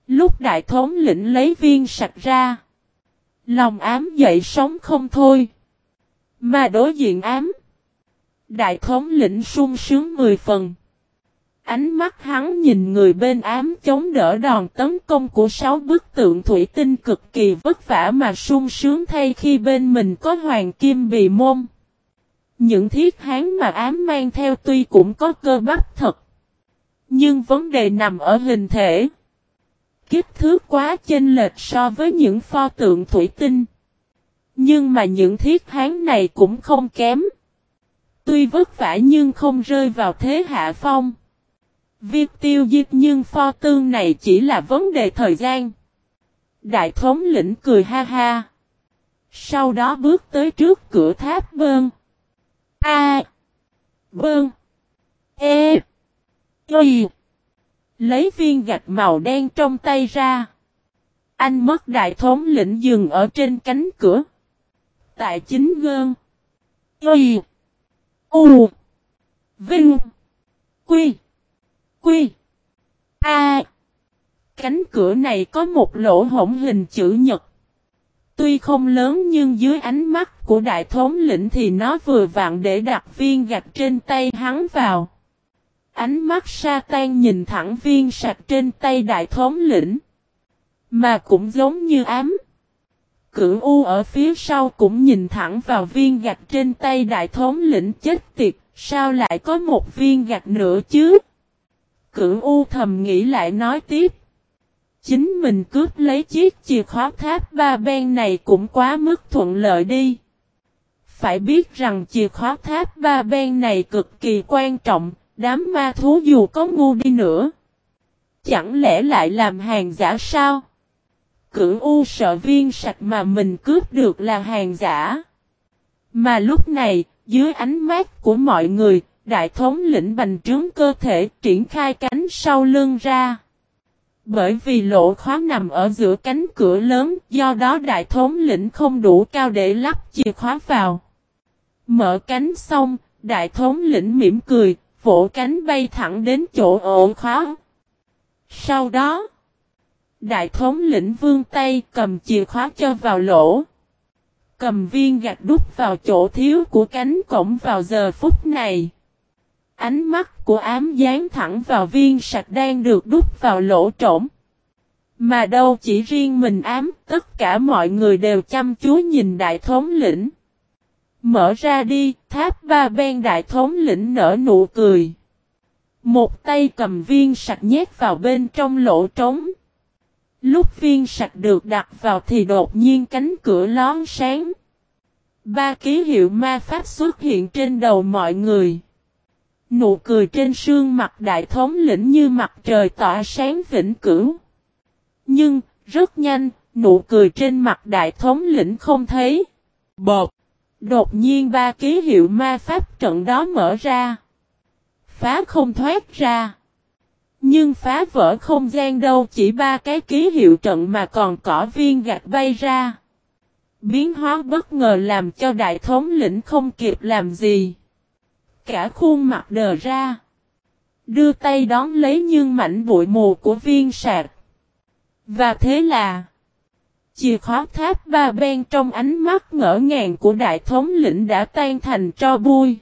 Lúc đại thống lĩnh lấy viên sạch ra. Lòng ám dậy sống không thôi. Mà đối diện ám. Đại thống lĩnh sung sướng mười phần. Ánh mắt hắn nhìn người bên ám chống đỡ đòn tấn công của sáu bức tượng thủy tinh cực kỳ vất vả mà sung sướng thay khi bên mình có hoàng kim bì môn. Những thiết hán mà ám mang theo tuy cũng có cơ bắp thật. Nhưng vấn đề nằm ở hình thể. Kích thước quá chênh lệch so với những pho tượng thủy tinh. Nhưng mà những thiết hán này cũng không kém. Tuy vất vả nhưng không rơi vào thế hạ phong. Việc tiêu diệt nhưng pho tương này chỉ là vấn đề thời gian. Đại thống lĩnh cười ha ha. Sau đó bước tới trước cửa tháp bơn. A. Bơn. E. Y. Lấy viên gạch màu đen trong tay ra. Anh mất đại thống lĩnh dừng ở trên cánh cửa. Tại chính gơn. Y. U. Vinh. Quy. Quy. A. Cánh cửa này có một lỗ hổng hình chữ nhật. Tuy không lớn nhưng dưới ánh mắt của đại thống lĩnh thì nó vừa vặn để đặt viên gạch trên tay hắn vào. Ánh mắt sa tan nhìn thẳng viên sạc trên tay đại thống lĩnh. Mà cũng giống như ám. Cửu U ở phía sau cũng nhìn thẳng vào viên gạch trên tay đại thống lĩnh chết tiệt, sao lại có một viên gạch nữa chứ? Cửu U thầm nghĩ lại nói tiếp. Chính mình cướp lấy chiếc chìa khóa tháp ba ben này cũng quá mức thuận lợi đi. Phải biết rằng chìa khóa tháp ba ben này cực kỳ quan trọng, đám ma thú dù có ngu đi nữa. Chẳng lẽ lại làm hàng giả sao? Cửu U sợ viên sạch mà mình cướp được là hàng giả. Mà lúc này, dưới ánh mắt của mọi người, đại thống lĩnh bành trướng cơ thể triển khai cánh sau lưng ra. Bởi vì lỗ khóa nằm ở giữa cánh cửa lớn, do đó đại thống lĩnh không đủ cao để lắp chìa khóa vào. Mở cánh xong, đại thống lĩnh mỉm cười, vỗ cánh bay thẳng đến chỗ ổ khóa. Sau đó, đại thống lĩnh vương tay cầm chìa khóa cho vào lỗ. Cầm viên gạch đút vào chỗ thiếu của cánh cổng vào giờ phút này. Ánh mắt của ám dán thẳng vào viên sạch đang được đút vào lỗ trộm. Mà đâu chỉ riêng mình ám, tất cả mọi người đều chăm chú nhìn đại thống lĩnh. Mở ra đi, tháp ba ben đại thống lĩnh nở nụ cười. Một tay cầm viên sạch nhét vào bên trong lỗ trống. Lúc viên sạch được đặt vào thì đột nhiên cánh cửa lón sáng. Ba ký hiệu ma pháp xuất hiện trên đầu mọi người. Nụ cười trên sương mặt đại thống lĩnh như mặt trời tỏa sáng vĩnh cửu. Nhưng, rất nhanh, nụ cười trên mặt đại thống lĩnh không thấy. Bột! Đột nhiên ba ký hiệu ma pháp trận đó mở ra. Phá không thoát ra. Nhưng phá vỡ không gian đâu chỉ ba cái ký hiệu trận mà còn cỏ viên gạt bay ra. Biến hóa bất ngờ làm cho đại thống lĩnh không kịp làm gì. Cả khuôn mặt đờ ra. Đưa tay đón lấy nhưng mảnh bụi mù của viên sạc. Và thế là, Chìa khóa tháp ba bên trong ánh mắt ngỡ ngàng của đại thống lĩnh đã tan thành tro bui.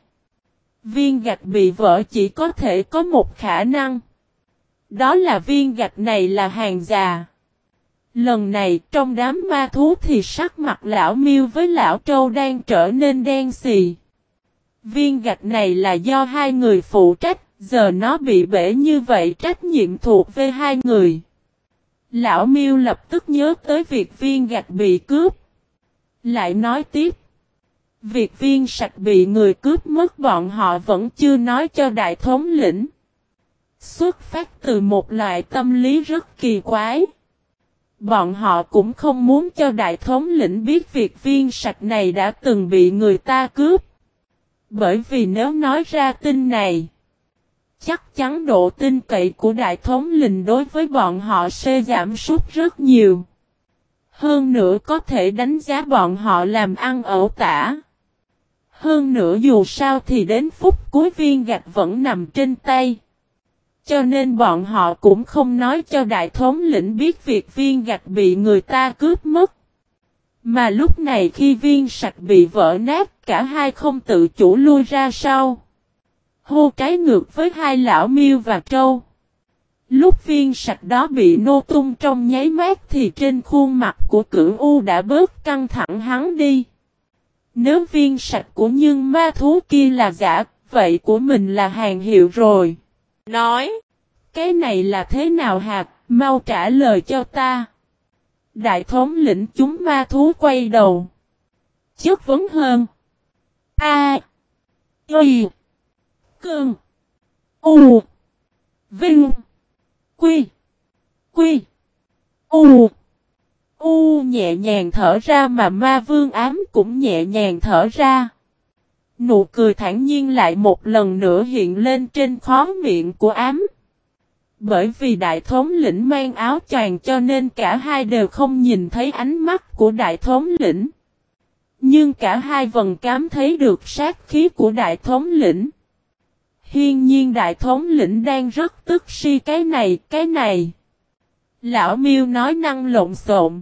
Viên gạch bị vỡ chỉ có thể có một khả năng. Đó là viên gạch này là hàng già. Lần này trong đám ma thú thì sắc mặt lão miêu với lão trâu đang trở nên đen xì. Viên gạch này là do hai người phụ trách, giờ nó bị bể như vậy trách nhiệm thuộc về hai người. Lão miêu lập tức nhớ tới việc viên gạch bị cướp. Lại nói tiếp. Việc viên sạch bị người cướp mất bọn họ vẫn chưa nói cho đại thống lĩnh. Xuất phát từ một loại tâm lý rất kỳ quái. Bọn họ cũng không muốn cho đại thống lĩnh biết việc viên sạch này đã từng bị người ta cướp. Bởi vì nếu nói ra tin này, chắc chắn độ tin cậy của đại thống lĩnh đối với bọn họ sẽ giảm sút rất nhiều. Hơn nữa có thể đánh giá bọn họ làm ăn ẩu tả. Hơn nữa dù sao thì đến phút cuối viên gạch vẫn nằm trên tay. Cho nên bọn họ cũng không nói cho đại thống lĩnh biết việc viên gạch bị người ta cướp mất. Mà lúc này khi viên sạch bị vỡ nát cả hai không tự chủ lui ra sau. Hô trái ngược với hai lão miêu và trâu. Lúc viên sạch đó bị nô tung trong nháy mắt thì trên khuôn mặt của cửu U đã bớt căng thẳng hắn đi. Nếu viên sạch của nhưng ma thú kia là giả, vậy của mình là hàng hiệu rồi. Nói, cái này là thế nào hạt, mau trả lời cho ta. Đại thống lĩnh chúng ma thú quay đầu. Chất vấn hơn. A. Y. Cương. U. Vinh. Quy. Quy. U. U nhẹ nhàng thở ra mà ma vương ám cũng nhẹ nhàng thở ra. Nụ cười thản nhiên lại một lần nữa hiện lên trên khó miệng của ám. Bởi vì đại thống lĩnh mang áo choàng cho nên cả hai đều không nhìn thấy ánh mắt của đại thống lĩnh. Nhưng cả hai vẫn cảm thấy được sát khí của đại thống lĩnh. Hiên nhiên đại thống lĩnh đang rất tức si cái này, cái này. Lão miêu nói năng lộn xộn.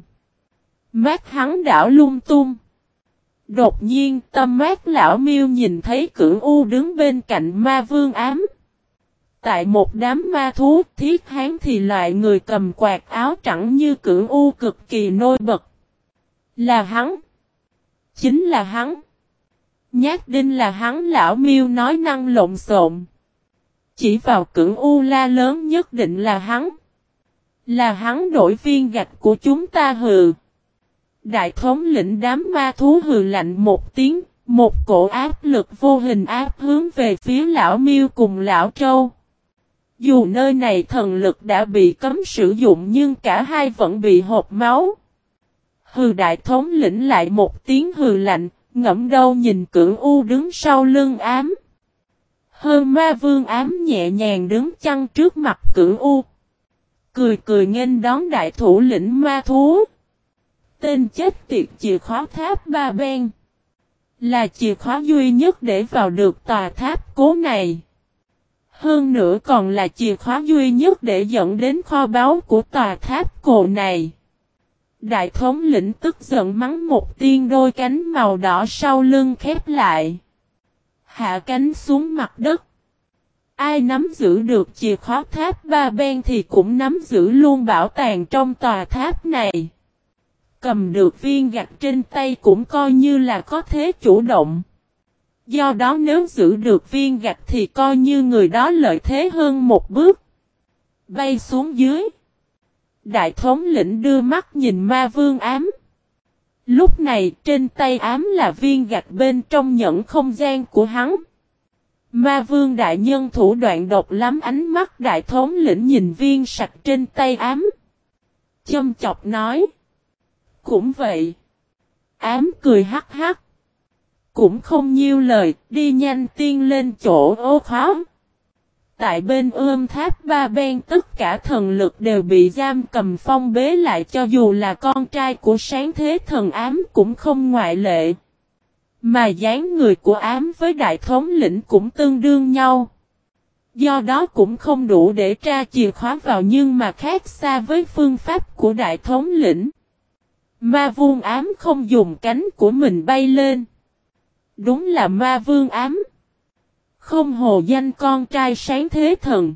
Mắt hắn đảo lung tung. Đột nhiên tâm mát lão miêu nhìn thấy cửu U đứng bên cạnh ma vương ám. Tại một đám ma thú thiết hán thì loại người cầm quạt áo trắng như cửu U cực kỳ nôi bật. Là hắn. Chính là hắn. Nhát đinh là hắn lão miêu nói năng lộn xộn. Chỉ vào cửu U la lớn nhất định là hắn. Là hắn đổi viên gạch của chúng ta hừ. Đại thống lĩnh đám ma thú hừ lạnh một tiếng, một cổ áp lực vô hình áp hướng về phía lão miêu cùng lão trâu. Dù nơi này thần lực đã bị cấm sử dụng nhưng cả hai vẫn bị hộp máu. Hừ đại thống lĩnh lại một tiếng hừ lạnh, ngẫm đâu nhìn cửu u đứng sau lưng ám. hơ ma vương ám nhẹ nhàng đứng chăn trước mặt cửu u. Cười cười nghênh đón đại thủ lĩnh ma thú. Tên chết tiệt chìa khóa tháp ba ben. Là chìa khóa duy nhất để vào được tòa tháp cố này. Hơn nữa còn là chìa khóa duy nhất để dẫn đến kho báu của tòa tháp cổ này. Đại thống lĩnh tức giận mắng một tiên đôi cánh màu đỏ sau lưng khép lại. Hạ cánh xuống mặt đất. Ai nắm giữ được chìa khóa tháp ba bên thì cũng nắm giữ luôn bảo tàng trong tòa tháp này. Cầm được viên gạch trên tay cũng coi như là có thế chủ động. Do đó nếu giữ được viên gạch thì coi như người đó lợi thế hơn một bước. Bay xuống dưới. Đại thống lĩnh đưa mắt nhìn ma vương ám. Lúc này trên tay ám là viên gạch bên trong nhẫn không gian của hắn. Ma vương đại nhân thủ đoạn độc lắm ánh mắt đại thống lĩnh nhìn viên sạch trên tay ám. Châm chọc nói. Cũng vậy. Ám cười hắc hắc. Cũng không nhiêu lời, đi nhanh tiên lên chỗ ô khóm. Tại bên ươm tháp ba bên tất cả thần lực đều bị giam cầm phong bế lại cho dù là con trai của sáng thế thần ám cũng không ngoại lệ. Mà dáng người của ám với đại thống lĩnh cũng tương đương nhau. Do đó cũng không đủ để tra chìa khóa vào nhưng mà khác xa với phương pháp của đại thống lĩnh. Ma vuông ám không dùng cánh của mình bay lên. Đúng là ma vương ám. Không hồ danh con trai sáng thế thần.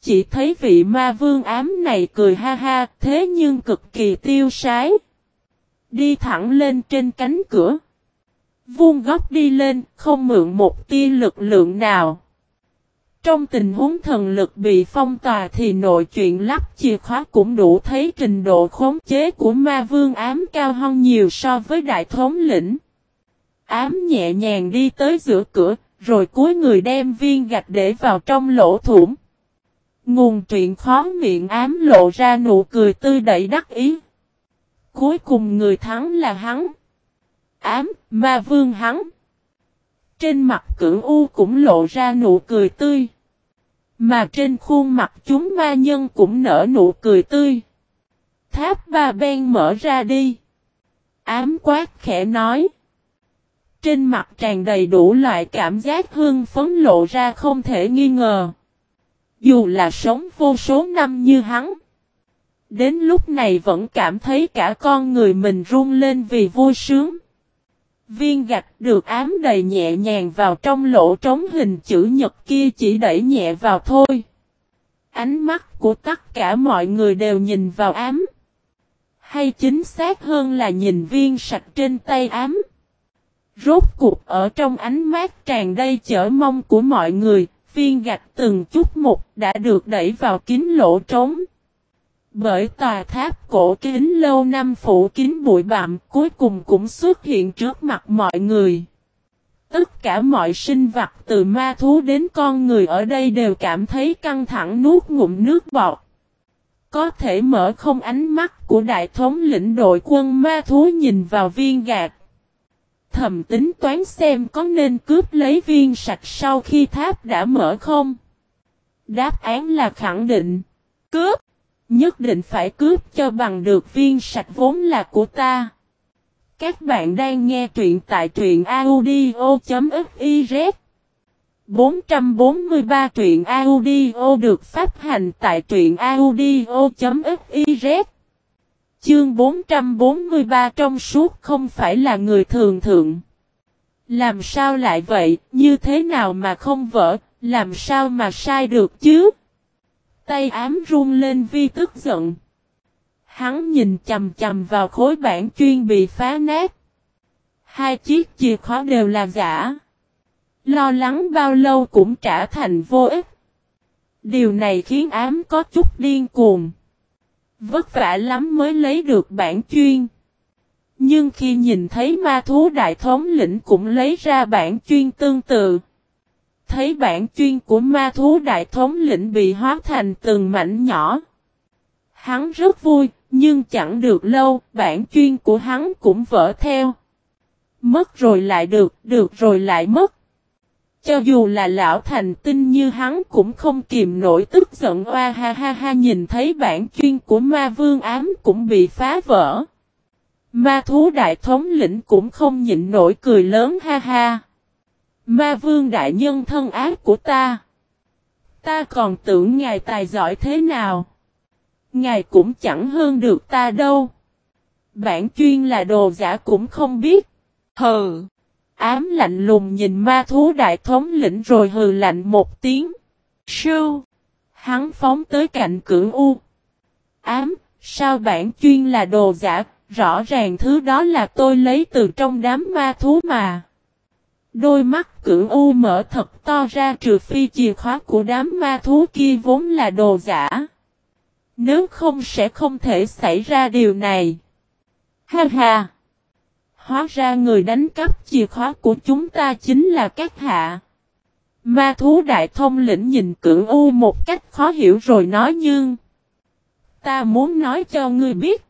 Chỉ thấy vị ma vương ám này cười ha ha thế nhưng cực kỳ tiêu sái. Đi thẳng lên trên cánh cửa. Vuông góc đi lên, không mượn một tia lực lượng nào. Trong tình huống thần lực bị phong tỏa thì nội chuyện lắp chìa khóa cũng đủ thấy trình độ khống chế của ma vương ám cao hơn nhiều so với đại thống lĩnh. Ám nhẹ nhàng đi tới giữa cửa, rồi cuối người đem viên gạch để vào trong lỗ thủng. Nguồn truyện khó miệng ám lộ ra nụ cười tươi đẩy đắc ý. Cuối cùng người thắng là hắn. Ám, ma vương hắn. Trên mặt cửu U cũng lộ ra nụ cười tươi. Mà trên khuôn mặt chúng ma nhân cũng nở nụ cười tươi. Tháp ba ben mở ra đi. Ám quát khẽ nói. Trên mặt tràn đầy đủ loại cảm giác hương phấn lộ ra không thể nghi ngờ. Dù là sống vô số năm như hắn. Đến lúc này vẫn cảm thấy cả con người mình run lên vì vui sướng. Viên gạch được ám đầy nhẹ nhàng vào trong lỗ trống hình chữ nhật kia chỉ đẩy nhẹ vào thôi. Ánh mắt của tất cả mọi người đều nhìn vào ám. Hay chính xác hơn là nhìn viên sạch trên tay ám. Rốt cuộc ở trong ánh mát tràn đầy chở mong của mọi người, viên gạch từng chút một đã được đẩy vào kín lỗ trống. Bởi tòa tháp cổ kính lâu năm phủ kín bụi bặm cuối cùng cũng xuất hiện trước mặt mọi người. Tất cả mọi sinh vật từ ma thú đến con người ở đây đều cảm thấy căng thẳng nuốt ngụm nước bọt. Có thể mở không ánh mắt của đại thống lĩnh đội quân ma thú nhìn vào viên gạt. Thầm tính toán xem có nên cướp lấy viên sạch sau khi tháp đã mở không? Đáp án là khẳng định. Cướp! Nhất định phải cướp cho bằng được viên sạch vốn là của ta. Các bạn đang nghe truyện tại truyện audio.fiz 443 truyện audio được phát hành tại truyện audio.fiz Chương 443 trong suốt không phải là người thường thượng. Làm sao lại vậy, như thế nào mà không vỡ, làm sao mà sai được chứ? Tay ám run lên vi tức giận. Hắn nhìn chầm chầm vào khối bản chuyên bị phá nát. Hai chiếc chìa khóa đều là giả. Lo lắng bao lâu cũng trả thành vô ích. Điều này khiến ám có chút điên cuồng. Vất vả lắm mới lấy được bản chuyên. Nhưng khi nhìn thấy ma thú đại thống lĩnh cũng lấy ra bản chuyên tương tự. Thấy bản chuyên của ma thú đại thống lĩnh bị hóa thành từng mảnh nhỏ. Hắn rất vui, nhưng chẳng được lâu, bản chuyên của hắn cũng vỡ theo. Mất rồi lại được, được rồi lại mất. Cho dù là lão thành tinh như hắn cũng không kìm nổi tức giận oa ha ha ha, nhìn thấy bản chuyên của ma vương ám cũng bị phá vỡ. Ma thú đại thống lĩnh cũng không nhịn nổi cười lớn, ha ha. Ma vương đại nhân thân ác của ta. Ta còn tưởng ngài tài giỏi thế nào. Ngài cũng chẳng hơn được ta đâu. Bản chuyên là đồ giả cũng không biết. Hờ. Ám lạnh lùng nhìn ma thú đại thống lĩnh rồi hừ lạnh một tiếng. Sưu. Hắn phóng tới cạnh Cửu u. Ám, sao bản chuyên là đồ giả, rõ ràng thứ đó là tôi lấy từ trong đám ma thú mà. Đôi mắt Cửu u mở thật to ra trừ phi chìa khóa của đám ma thú kia vốn là đồ giả. Nếu không sẽ không thể xảy ra điều này. Ha ha! Hóa ra người đánh cắp chìa khóa của chúng ta chính là các hạ. Ma thú đại thông lĩnh nhìn cửu U một cách khó hiểu rồi nói nhưng, Ta muốn nói cho ngươi biết,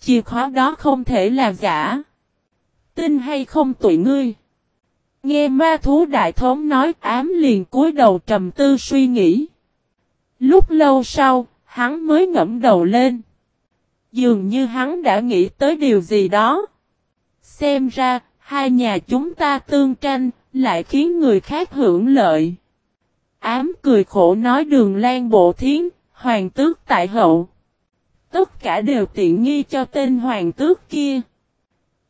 Chìa khóa đó không thể là giả. Tin hay không tụi ngươi? Nghe ma thú đại thống nói, ám liền cúi đầu trầm tư suy nghĩ. Lúc lâu sau, Hắn mới ngẫm đầu lên. Dường như hắn đã nghĩ tới điều gì đó. Xem ra Hai nhà chúng ta tương tranh lại khiến người khác hưởng lợi. Ám cười khổ nói đường lan bộ thiến, hoàng tước tại hậu. Tất cả đều tiện nghi cho tên hoàng tước kia.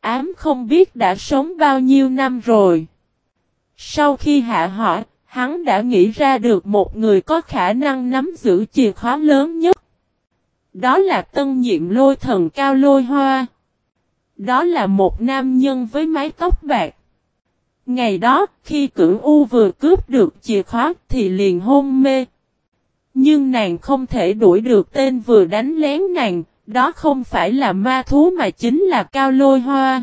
Ám không biết đã sống bao nhiêu năm rồi. Sau khi hạ hỏi, hắn đã nghĩ ra được một người có khả năng nắm giữ chìa khóa lớn nhất. Đó là tân nhiệm lôi thần cao lôi hoa. Đó là một nam nhân với mái tóc bạc. Ngày đó, khi cửu U vừa cướp được chìa khóa thì liền hôn mê. Nhưng nàng không thể đuổi được tên vừa đánh lén nàng, đó không phải là ma thú mà chính là cao lôi hoa.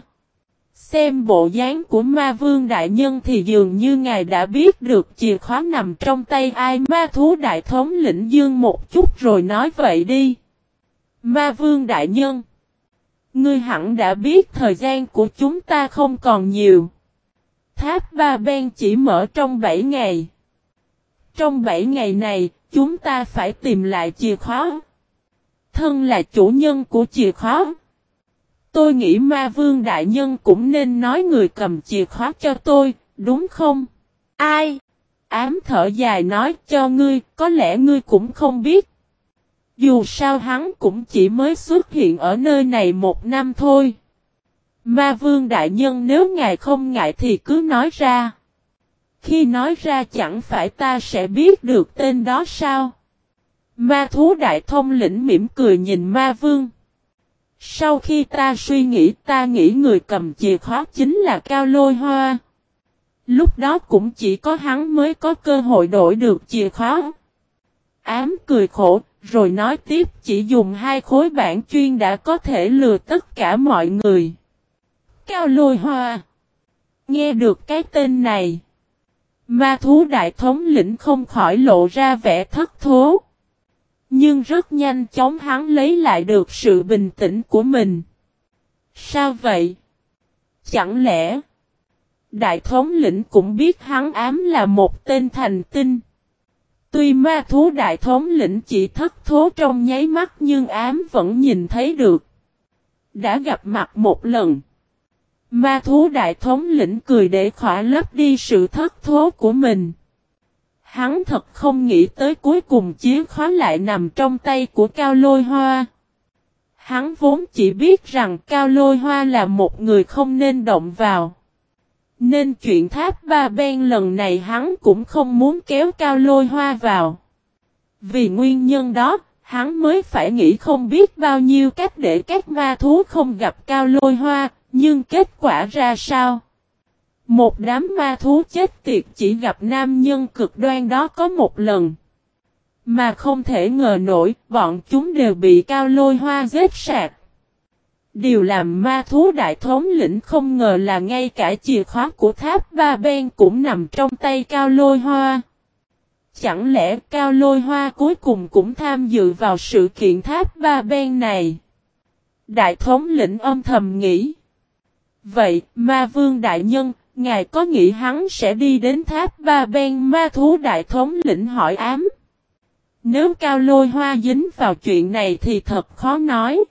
Xem bộ dáng của ma vương đại nhân thì dường như ngài đã biết được chìa khóa nằm trong tay ai ma thú đại thống lĩnh dương một chút rồi nói vậy đi. Ma vương đại nhân Ngươi hẳn đã biết thời gian của chúng ta không còn nhiều. Tháp ba ben chỉ mở trong 7 ngày. Trong 7 ngày này, chúng ta phải tìm lại chìa khóa. Thân là chủ nhân của chìa khóa. Tôi nghĩ ma vương đại nhân cũng nên nói người cầm chìa khóa cho tôi, đúng không? Ai? Ám thở dài nói cho ngươi, có lẽ ngươi cũng không biết. Dù sao hắn cũng chỉ mới xuất hiện ở nơi này một năm thôi. Ma vương đại nhân nếu ngài không ngại thì cứ nói ra. Khi nói ra chẳng phải ta sẽ biết được tên đó sao? Ma thú đại thông lĩnh mỉm cười nhìn ma vương. Sau khi ta suy nghĩ ta nghĩ người cầm chìa khóa chính là Cao Lôi Hoa. Lúc đó cũng chỉ có hắn mới có cơ hội đổi được chìa khóa. Ám cười khổ, rồi nói tiếp, chỉ dùng hai khối bản chuyên đã có thể lừa tất cả mọi người. Cao lôi hoa. Nghe được cái tên này. Ma thú đại thống lĩnh không khỏi lộ ra vẻ thất thố. Nhưng rất nhanh chóng hắn lấy lại được sự bình tĩnh của mình. Sao vậy? Chẳng lẽ, đại thống lĩnh cũng biết hắn ám là một tên thành tinh? Tuy ma thú đại thống lĩnh chỉ thất thố trong nháy mắt nhưng ám vẫn nhìn thấy được. Đã gặp mặt một lần. Ma thú đại thống lĩnh cười để khỏa lấp đi sự thất thố của mình. Hắn thật không nghĩ tới cuối cùng chìa khóa lại nằm trong tay của Cao Lôi Hoa. Hắn vốn chỉ biết rằng Cao Lôi Hoa là một người không nên động vào. Nên chuyện tháp ba ben lần này hắn cũng không muốn kéo cao lôi hoa vào. Vì nguyên nhân đó, hắn mới phải nghĩ không biết bao nhiêu cách để các ma thú không gặp cao lôi hoa, nhưng kết quả ra sao? Một đám ma thú chết tiệt chỉ gặp nam nhân cực đoan đó có một lần. Mà không thể ngờ nổi, bọn chúng đều bị cao lôi hoa giết sạc. Điều làm ma thú đại thống lĩnh không ngờ là ngay cả chìa khóa của tháp ba ben cũng nằm trong tay cao lôi hoa. Chẳng lẽ cao lôi hoa cuối cùng cũng tham dự vào sự kiện tháp ba ben này? Đại thống lĩnh âm thầm nghĩ. Vậy, ma vương đại nhân, ngài có nghĩ hắn sẽ đi đến tháp ba ben ma thú đại thống lĩnh hỏi ám? Nếu cao lôi hoa dính vào chuyện này thì thật khó nói.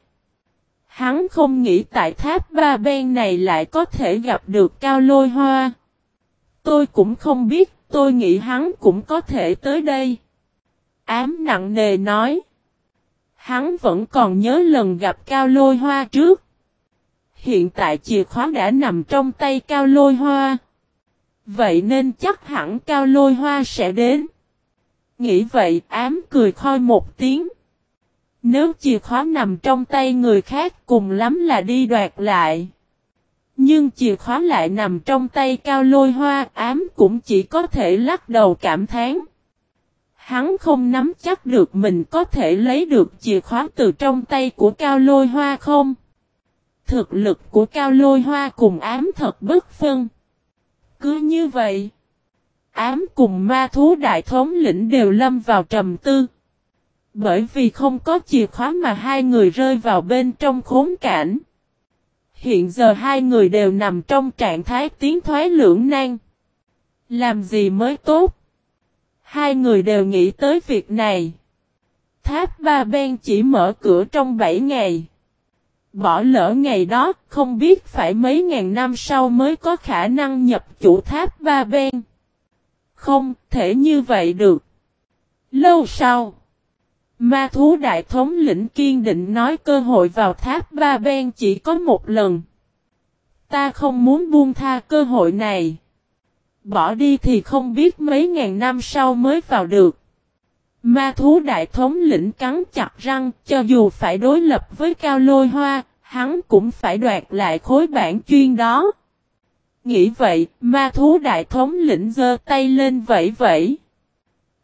Hắn không nghĩ tại tháp ba bên này lại có thể gặp được cao lôi hoa. Tôi cũng không biết, tôi nghĩ hắn cũng có thể tới đây. Ám nặng nề nói. Hắn vẫn còn nhớ lần gặp cao lôi hoa trước. Hiện tại chìa khóa đã nằm trong tay cao lôi hoa. Vậy nên chắc hẳn cao lôi hoa sẽ đến. Nghĩ vậy ám cười khoi một tiếng. Nếu chìa khóa nằm trong tay người khác cùng lắm là đi đoạt lại. Nhưng chìa khóa lại nằm trong tay cao lôi hoa ám cũng chỉ có thể lắc đầu cảm thán. Hắn không nắm chắc được mình có thể lấy được chìa khóa từ trong tay của cao lôi hoa không? Thực lực của cao lôi hoa cùng ám thật bất phân. Cứ như vậy. Ám cùng ma thú đại thống lĩnh đều lâm vào trầm tư. Bởi vì không có chìa khóa mà hai người rơi vào bên trong khốn cảnh. Hiện giờ hai người đều nằm trong trạng thái tiến thoái lưỡng nan. Làm gì mới tốt? Hai người đều nghĩ tới việc này. Tháp Ba Ben chỉ mở cửa trong 7 ngày. Bỏ lỡ ngày đó, không biết phải mấy ngàn năm sau mới có khả năng nhập chủ tháp Ba Ben. Không thể như vậy được. Lâu sau, ma thú đại thống lĩnh kiên định nói cơ hội vào tháp Ba Ben chỉ có một lần. Ta không muốn buông tha cơ hội này. Bỏ đi thì không biết mấy ngàn năm sau mới vào được. Ma thú đại thống lĩnh cắn chặt răng, cho dù phải đối lập với cao lôi hoa, hắn cũng phải đoạt lại khối bản chuyên đó. Nghĩ vậy, ma thú đại thống lĩnh giơ tay lên vẫy vẫy.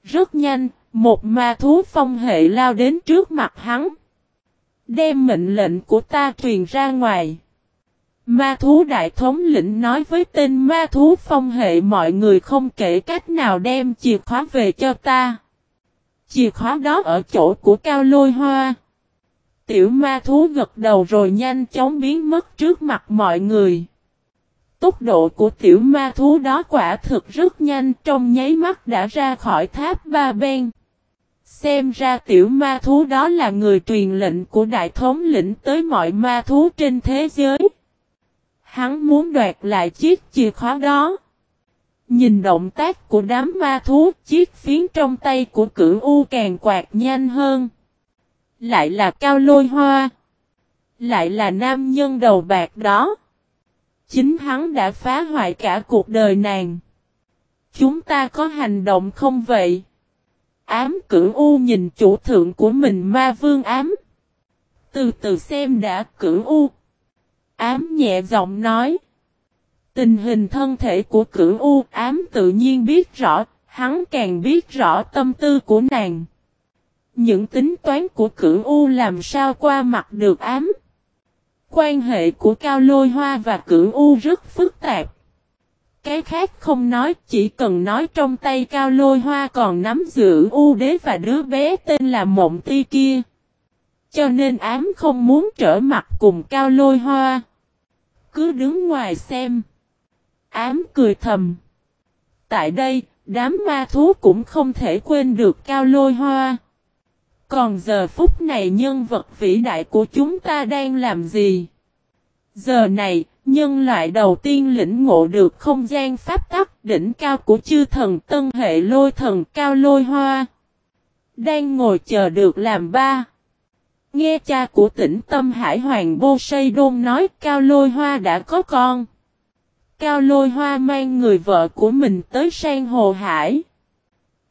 Rất nhanh, một ma thú phong hệ lao đến trước mặt hắn. Đem mệnh lệnh của ta truyền ra ngoài. Ma thú đại thống lĩnh nói với tên ma thú phong hệ, mọi người không kể cách nào đem chìa khóa về cho ta. Chìa khóa đó ở chỗ của cao lôi hoa. Tiểu ma thú gật đầu rồi nhanh chóng biến mất trước mặt mọi người. Tốc độ của tiểu ma thú đó quả thực rất nhanh, trong nháy mắt đã ra khỏi tháp ba bên. Xem ra tiểu ma thú đó là người truyền lệnh của đại thống lĩnh tới mọi ma thú trên thế giới. Hắn muốn đoạt lại chiếc chìa khóa đó. Nhìn động tác của đám ma thú, chiếc phiến trong tay của cửu U càng quạt nhanh hơn. Lại là cao lôi hoa. Lại là nam nhân đầu bạc đó. Chính hắn đã phá hoại cả cuộc đời nàng. Chúng ta có hành động không vậy? Ám cửu U nhìn chủ thượng của mình ma vương ám. Từ từ xem đã cửu U. Ám nhẹ giọng nói. Tình hình thân thể của cửu U ám tự nhiên biết rõ, hắn càng biết rõ tâm tư của nàng. Những tính toán của cửu U làm sao qua mặt được ám. Quan hệ của Cao Lôi Hoa và cửu U rất phức tạp. Cái khác không nói, chỉ cần nói trong tay Cao Lôi Hoa còn nắm giữ U đế và đứa bé tên là Mộng Ti kia. Cho nên ám không muốn trở mặt cùng Cao Lôi Hoa. Cứ đứng ngoài xem. Ám cười thầm. Tại đây, đám ma thú cũng không thể quên được Cao Lôi Hoa. Còn giờ phút này nhân vật vĩ đại của chúng ta đang làm gì? Giờ này, nhân loại đầu tiên lĩnh ngộ được không gian pháp tắc đỉnh cao của chư thần tân hệ lôi thần cao lôi hoa. Đang ngồi chờ được làm ba. Nghe cha của tỉnh Tâm Hải Hoàng Bô Sây Đôn nói Cao Lôi Hoa đã có con. Cao Lôi Hoa mang người vợ của mình tới sang Hồ Hải.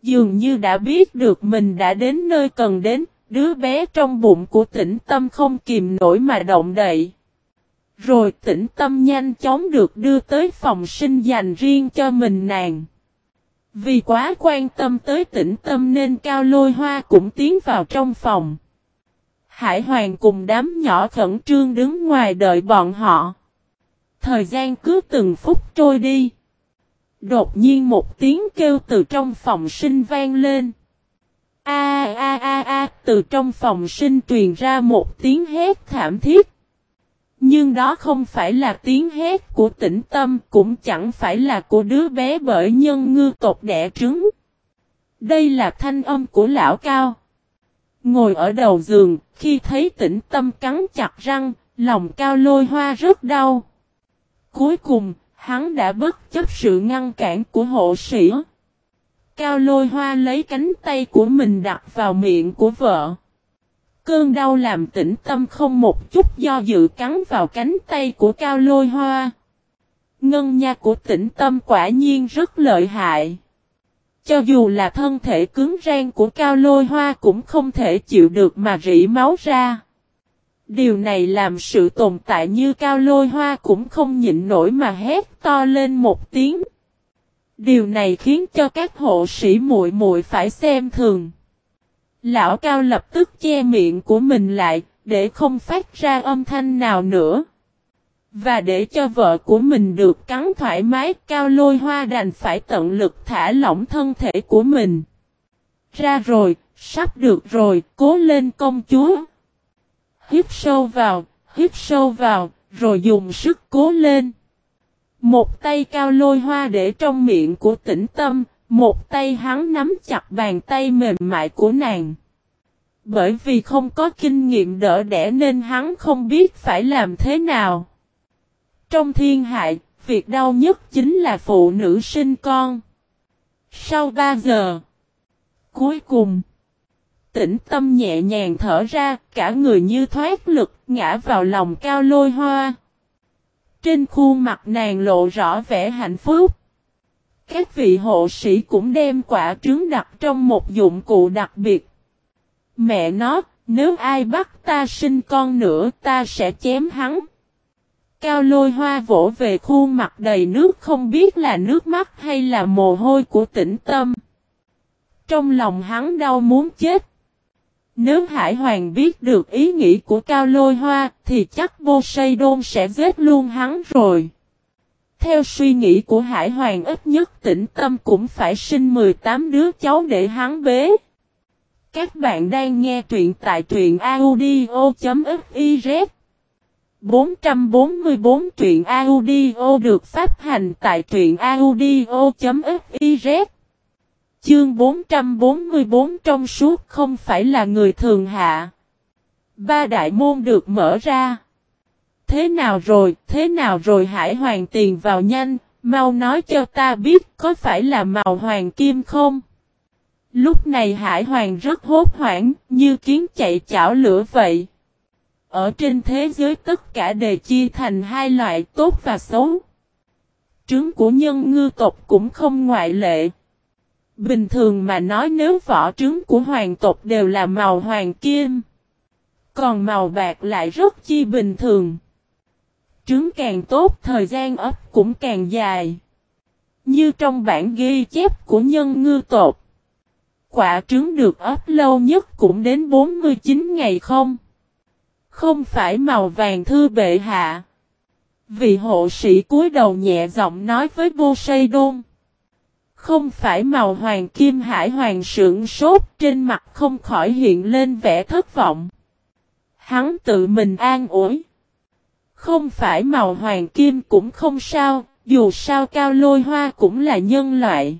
Dường như đã biết được mình đã đến nơi cần đến, đứa bé trong bụng của tĩnh tâm không kìm nổi mà động đậy. Rồi tĩnh tâm nhanh chóng được đưa tới phòng sinh dành riêng cho mình nàng. Vì quá quan tâm tới tĩnh tâm nên cao lôi hoa cũng tiến vào trong phòng. Hải Hoàng cùng đám nhỏ khẩn trương đứng ngoài đợi bọn họ. Thời gian cứ từng phút trôi đi. Đột nhiên một tiếng kêu từ trong phòng sinh vang lên. A a a a, từ trong phòng sinh truyền ra một tiếng hét thảm thiết. Nhưng đó không phải là tiếng hét của tĩnh tâm cũng chẳng phải là của đứa bé bởi nhân ngư tộc đẻ trứng. Đây là thanh âm của lão cao. Ngồi ở đầu giường, khi thấy tĩnh tâm cắn chặt răng, lòng cao lôi hoa rất đau. Cuối cùng, hắn đã bất chấp sự ngăn cản của hộ sĩ. Cao lôi hoa lấy cánh tay của mình đặt vào miệng của vợ. Cơn đau làm tĩnh tâm không một chút do dự cắn vào cánh tay của cao lôi hoa. Ngân nha của tĩnh tâm quả nhiên rất lợi hại. Cho dù là thân thể cứng rang của cao lôi hoa cũng không thể chịu được mà rỉ máu ra. Điều này làm sự tồn tại như cao lôi hoa cũng không nhịn nổi mà hét to lên một tiếng. Điều này khiến cho các hộ sĩ muội muội phải xem thường. Lão cao lập tức che miệng của mình lại, để không phát ra âm thanh nào nữa. Và để cho vợ của mình được cắn thoải mái, cao lôi hoa đành phải tận lực thả lỏng thân thể của mình. Ra rồi, sắp được rồi, cố lên công chúa. Hít sâu vào, hít sâu vào, rồi dùng sức cố lên. Một tay cao lôi hoa để trong miệng của tĩnh tâm, một tay hắn nắm chặt bàn tay mềm mại của nàng. Bởi vì không có kinh nghiệm đỡ đẻ nên hắn không biết phải làm thế nào. Trong thiên hại, việc đau nhất chính là phụ nữ sinh con. Sau 3 giờ, cuối cùng, tĩnh tâm nhẹ nhàng thở ra, cả người như thoát lực, ngã vào lòng cao lôi hoa. Trên khuôn mặt nàng lộ rõ vẻ hạnh phúc. Các vị hộ sĩ cũng đem quả trứng đặt trong một dụng cụ đặc biệt. Mẹ nó, nếu ai bắt ta sinh con nữa ta sẽ chém hắn. Cao lôi hoa vỗ về khuôn mặt đầy nước không biết là nước mắt hay là mồ hôi của tĩnh tâm. Trong lòng hắn đau muốn chết. Nếu Hải Hoàng biết được ý nghĩ của Cao Lôi Hoa thì chắc Bô Sây Đôn sẽ giết luôn hắn rồi. Theo suy nghĩ của Hải Hoàng ít nhất tĩnh tâm cũng phải sinh 18 đứa cháu để hắn bế. Các bạn đang nghe truyện tại truyện audio.fiz 444 truyện audio được phát hành tại truyện audio.fiz Chương 444 trong suốt không phải là người thường hạ. Ba đại môn được mở ra. Thế nào rồi, thế nào rồi Hải Hoàng tiền vào nhanh, mau nói cho ta biết có phải là màu hoàng kim không? Lúc này Hải Hoàng rất hốt hoảng, như kiến chạy chảo lửa vậy. Ở trên thế giới tất cả đều chia thành hai loại tốt và xấu. Trứng của nhân ngư tộc cũng không ngoại lệ. Bình thường mà nói nếu vỏ trứng của hoàng tộc đều là màu hoàng kim. Còn màu bạc lại rất chi bình thường. Trứng càng tốt, thời gian ấp cũng càng dài. Như trong bản ghi chép của nhân ngư tộc. Quả trứng được ấp lâu nhất cũng đến 49 ngày không? Không phải màu vàng thư bệ hạ. Vị hộ sĩ cúi đầu nhẹ giọng nói với vô say đôn. Không phải màu hoàng kim hải hoàng sưởng sốt trên mặt không khỏi hiện lên vẻ thất vọng. Hắn tự mình an ủi. Không phải màu hoàng kim cũng không sao, dù sao cao lôi hoa cũng là nhân loại.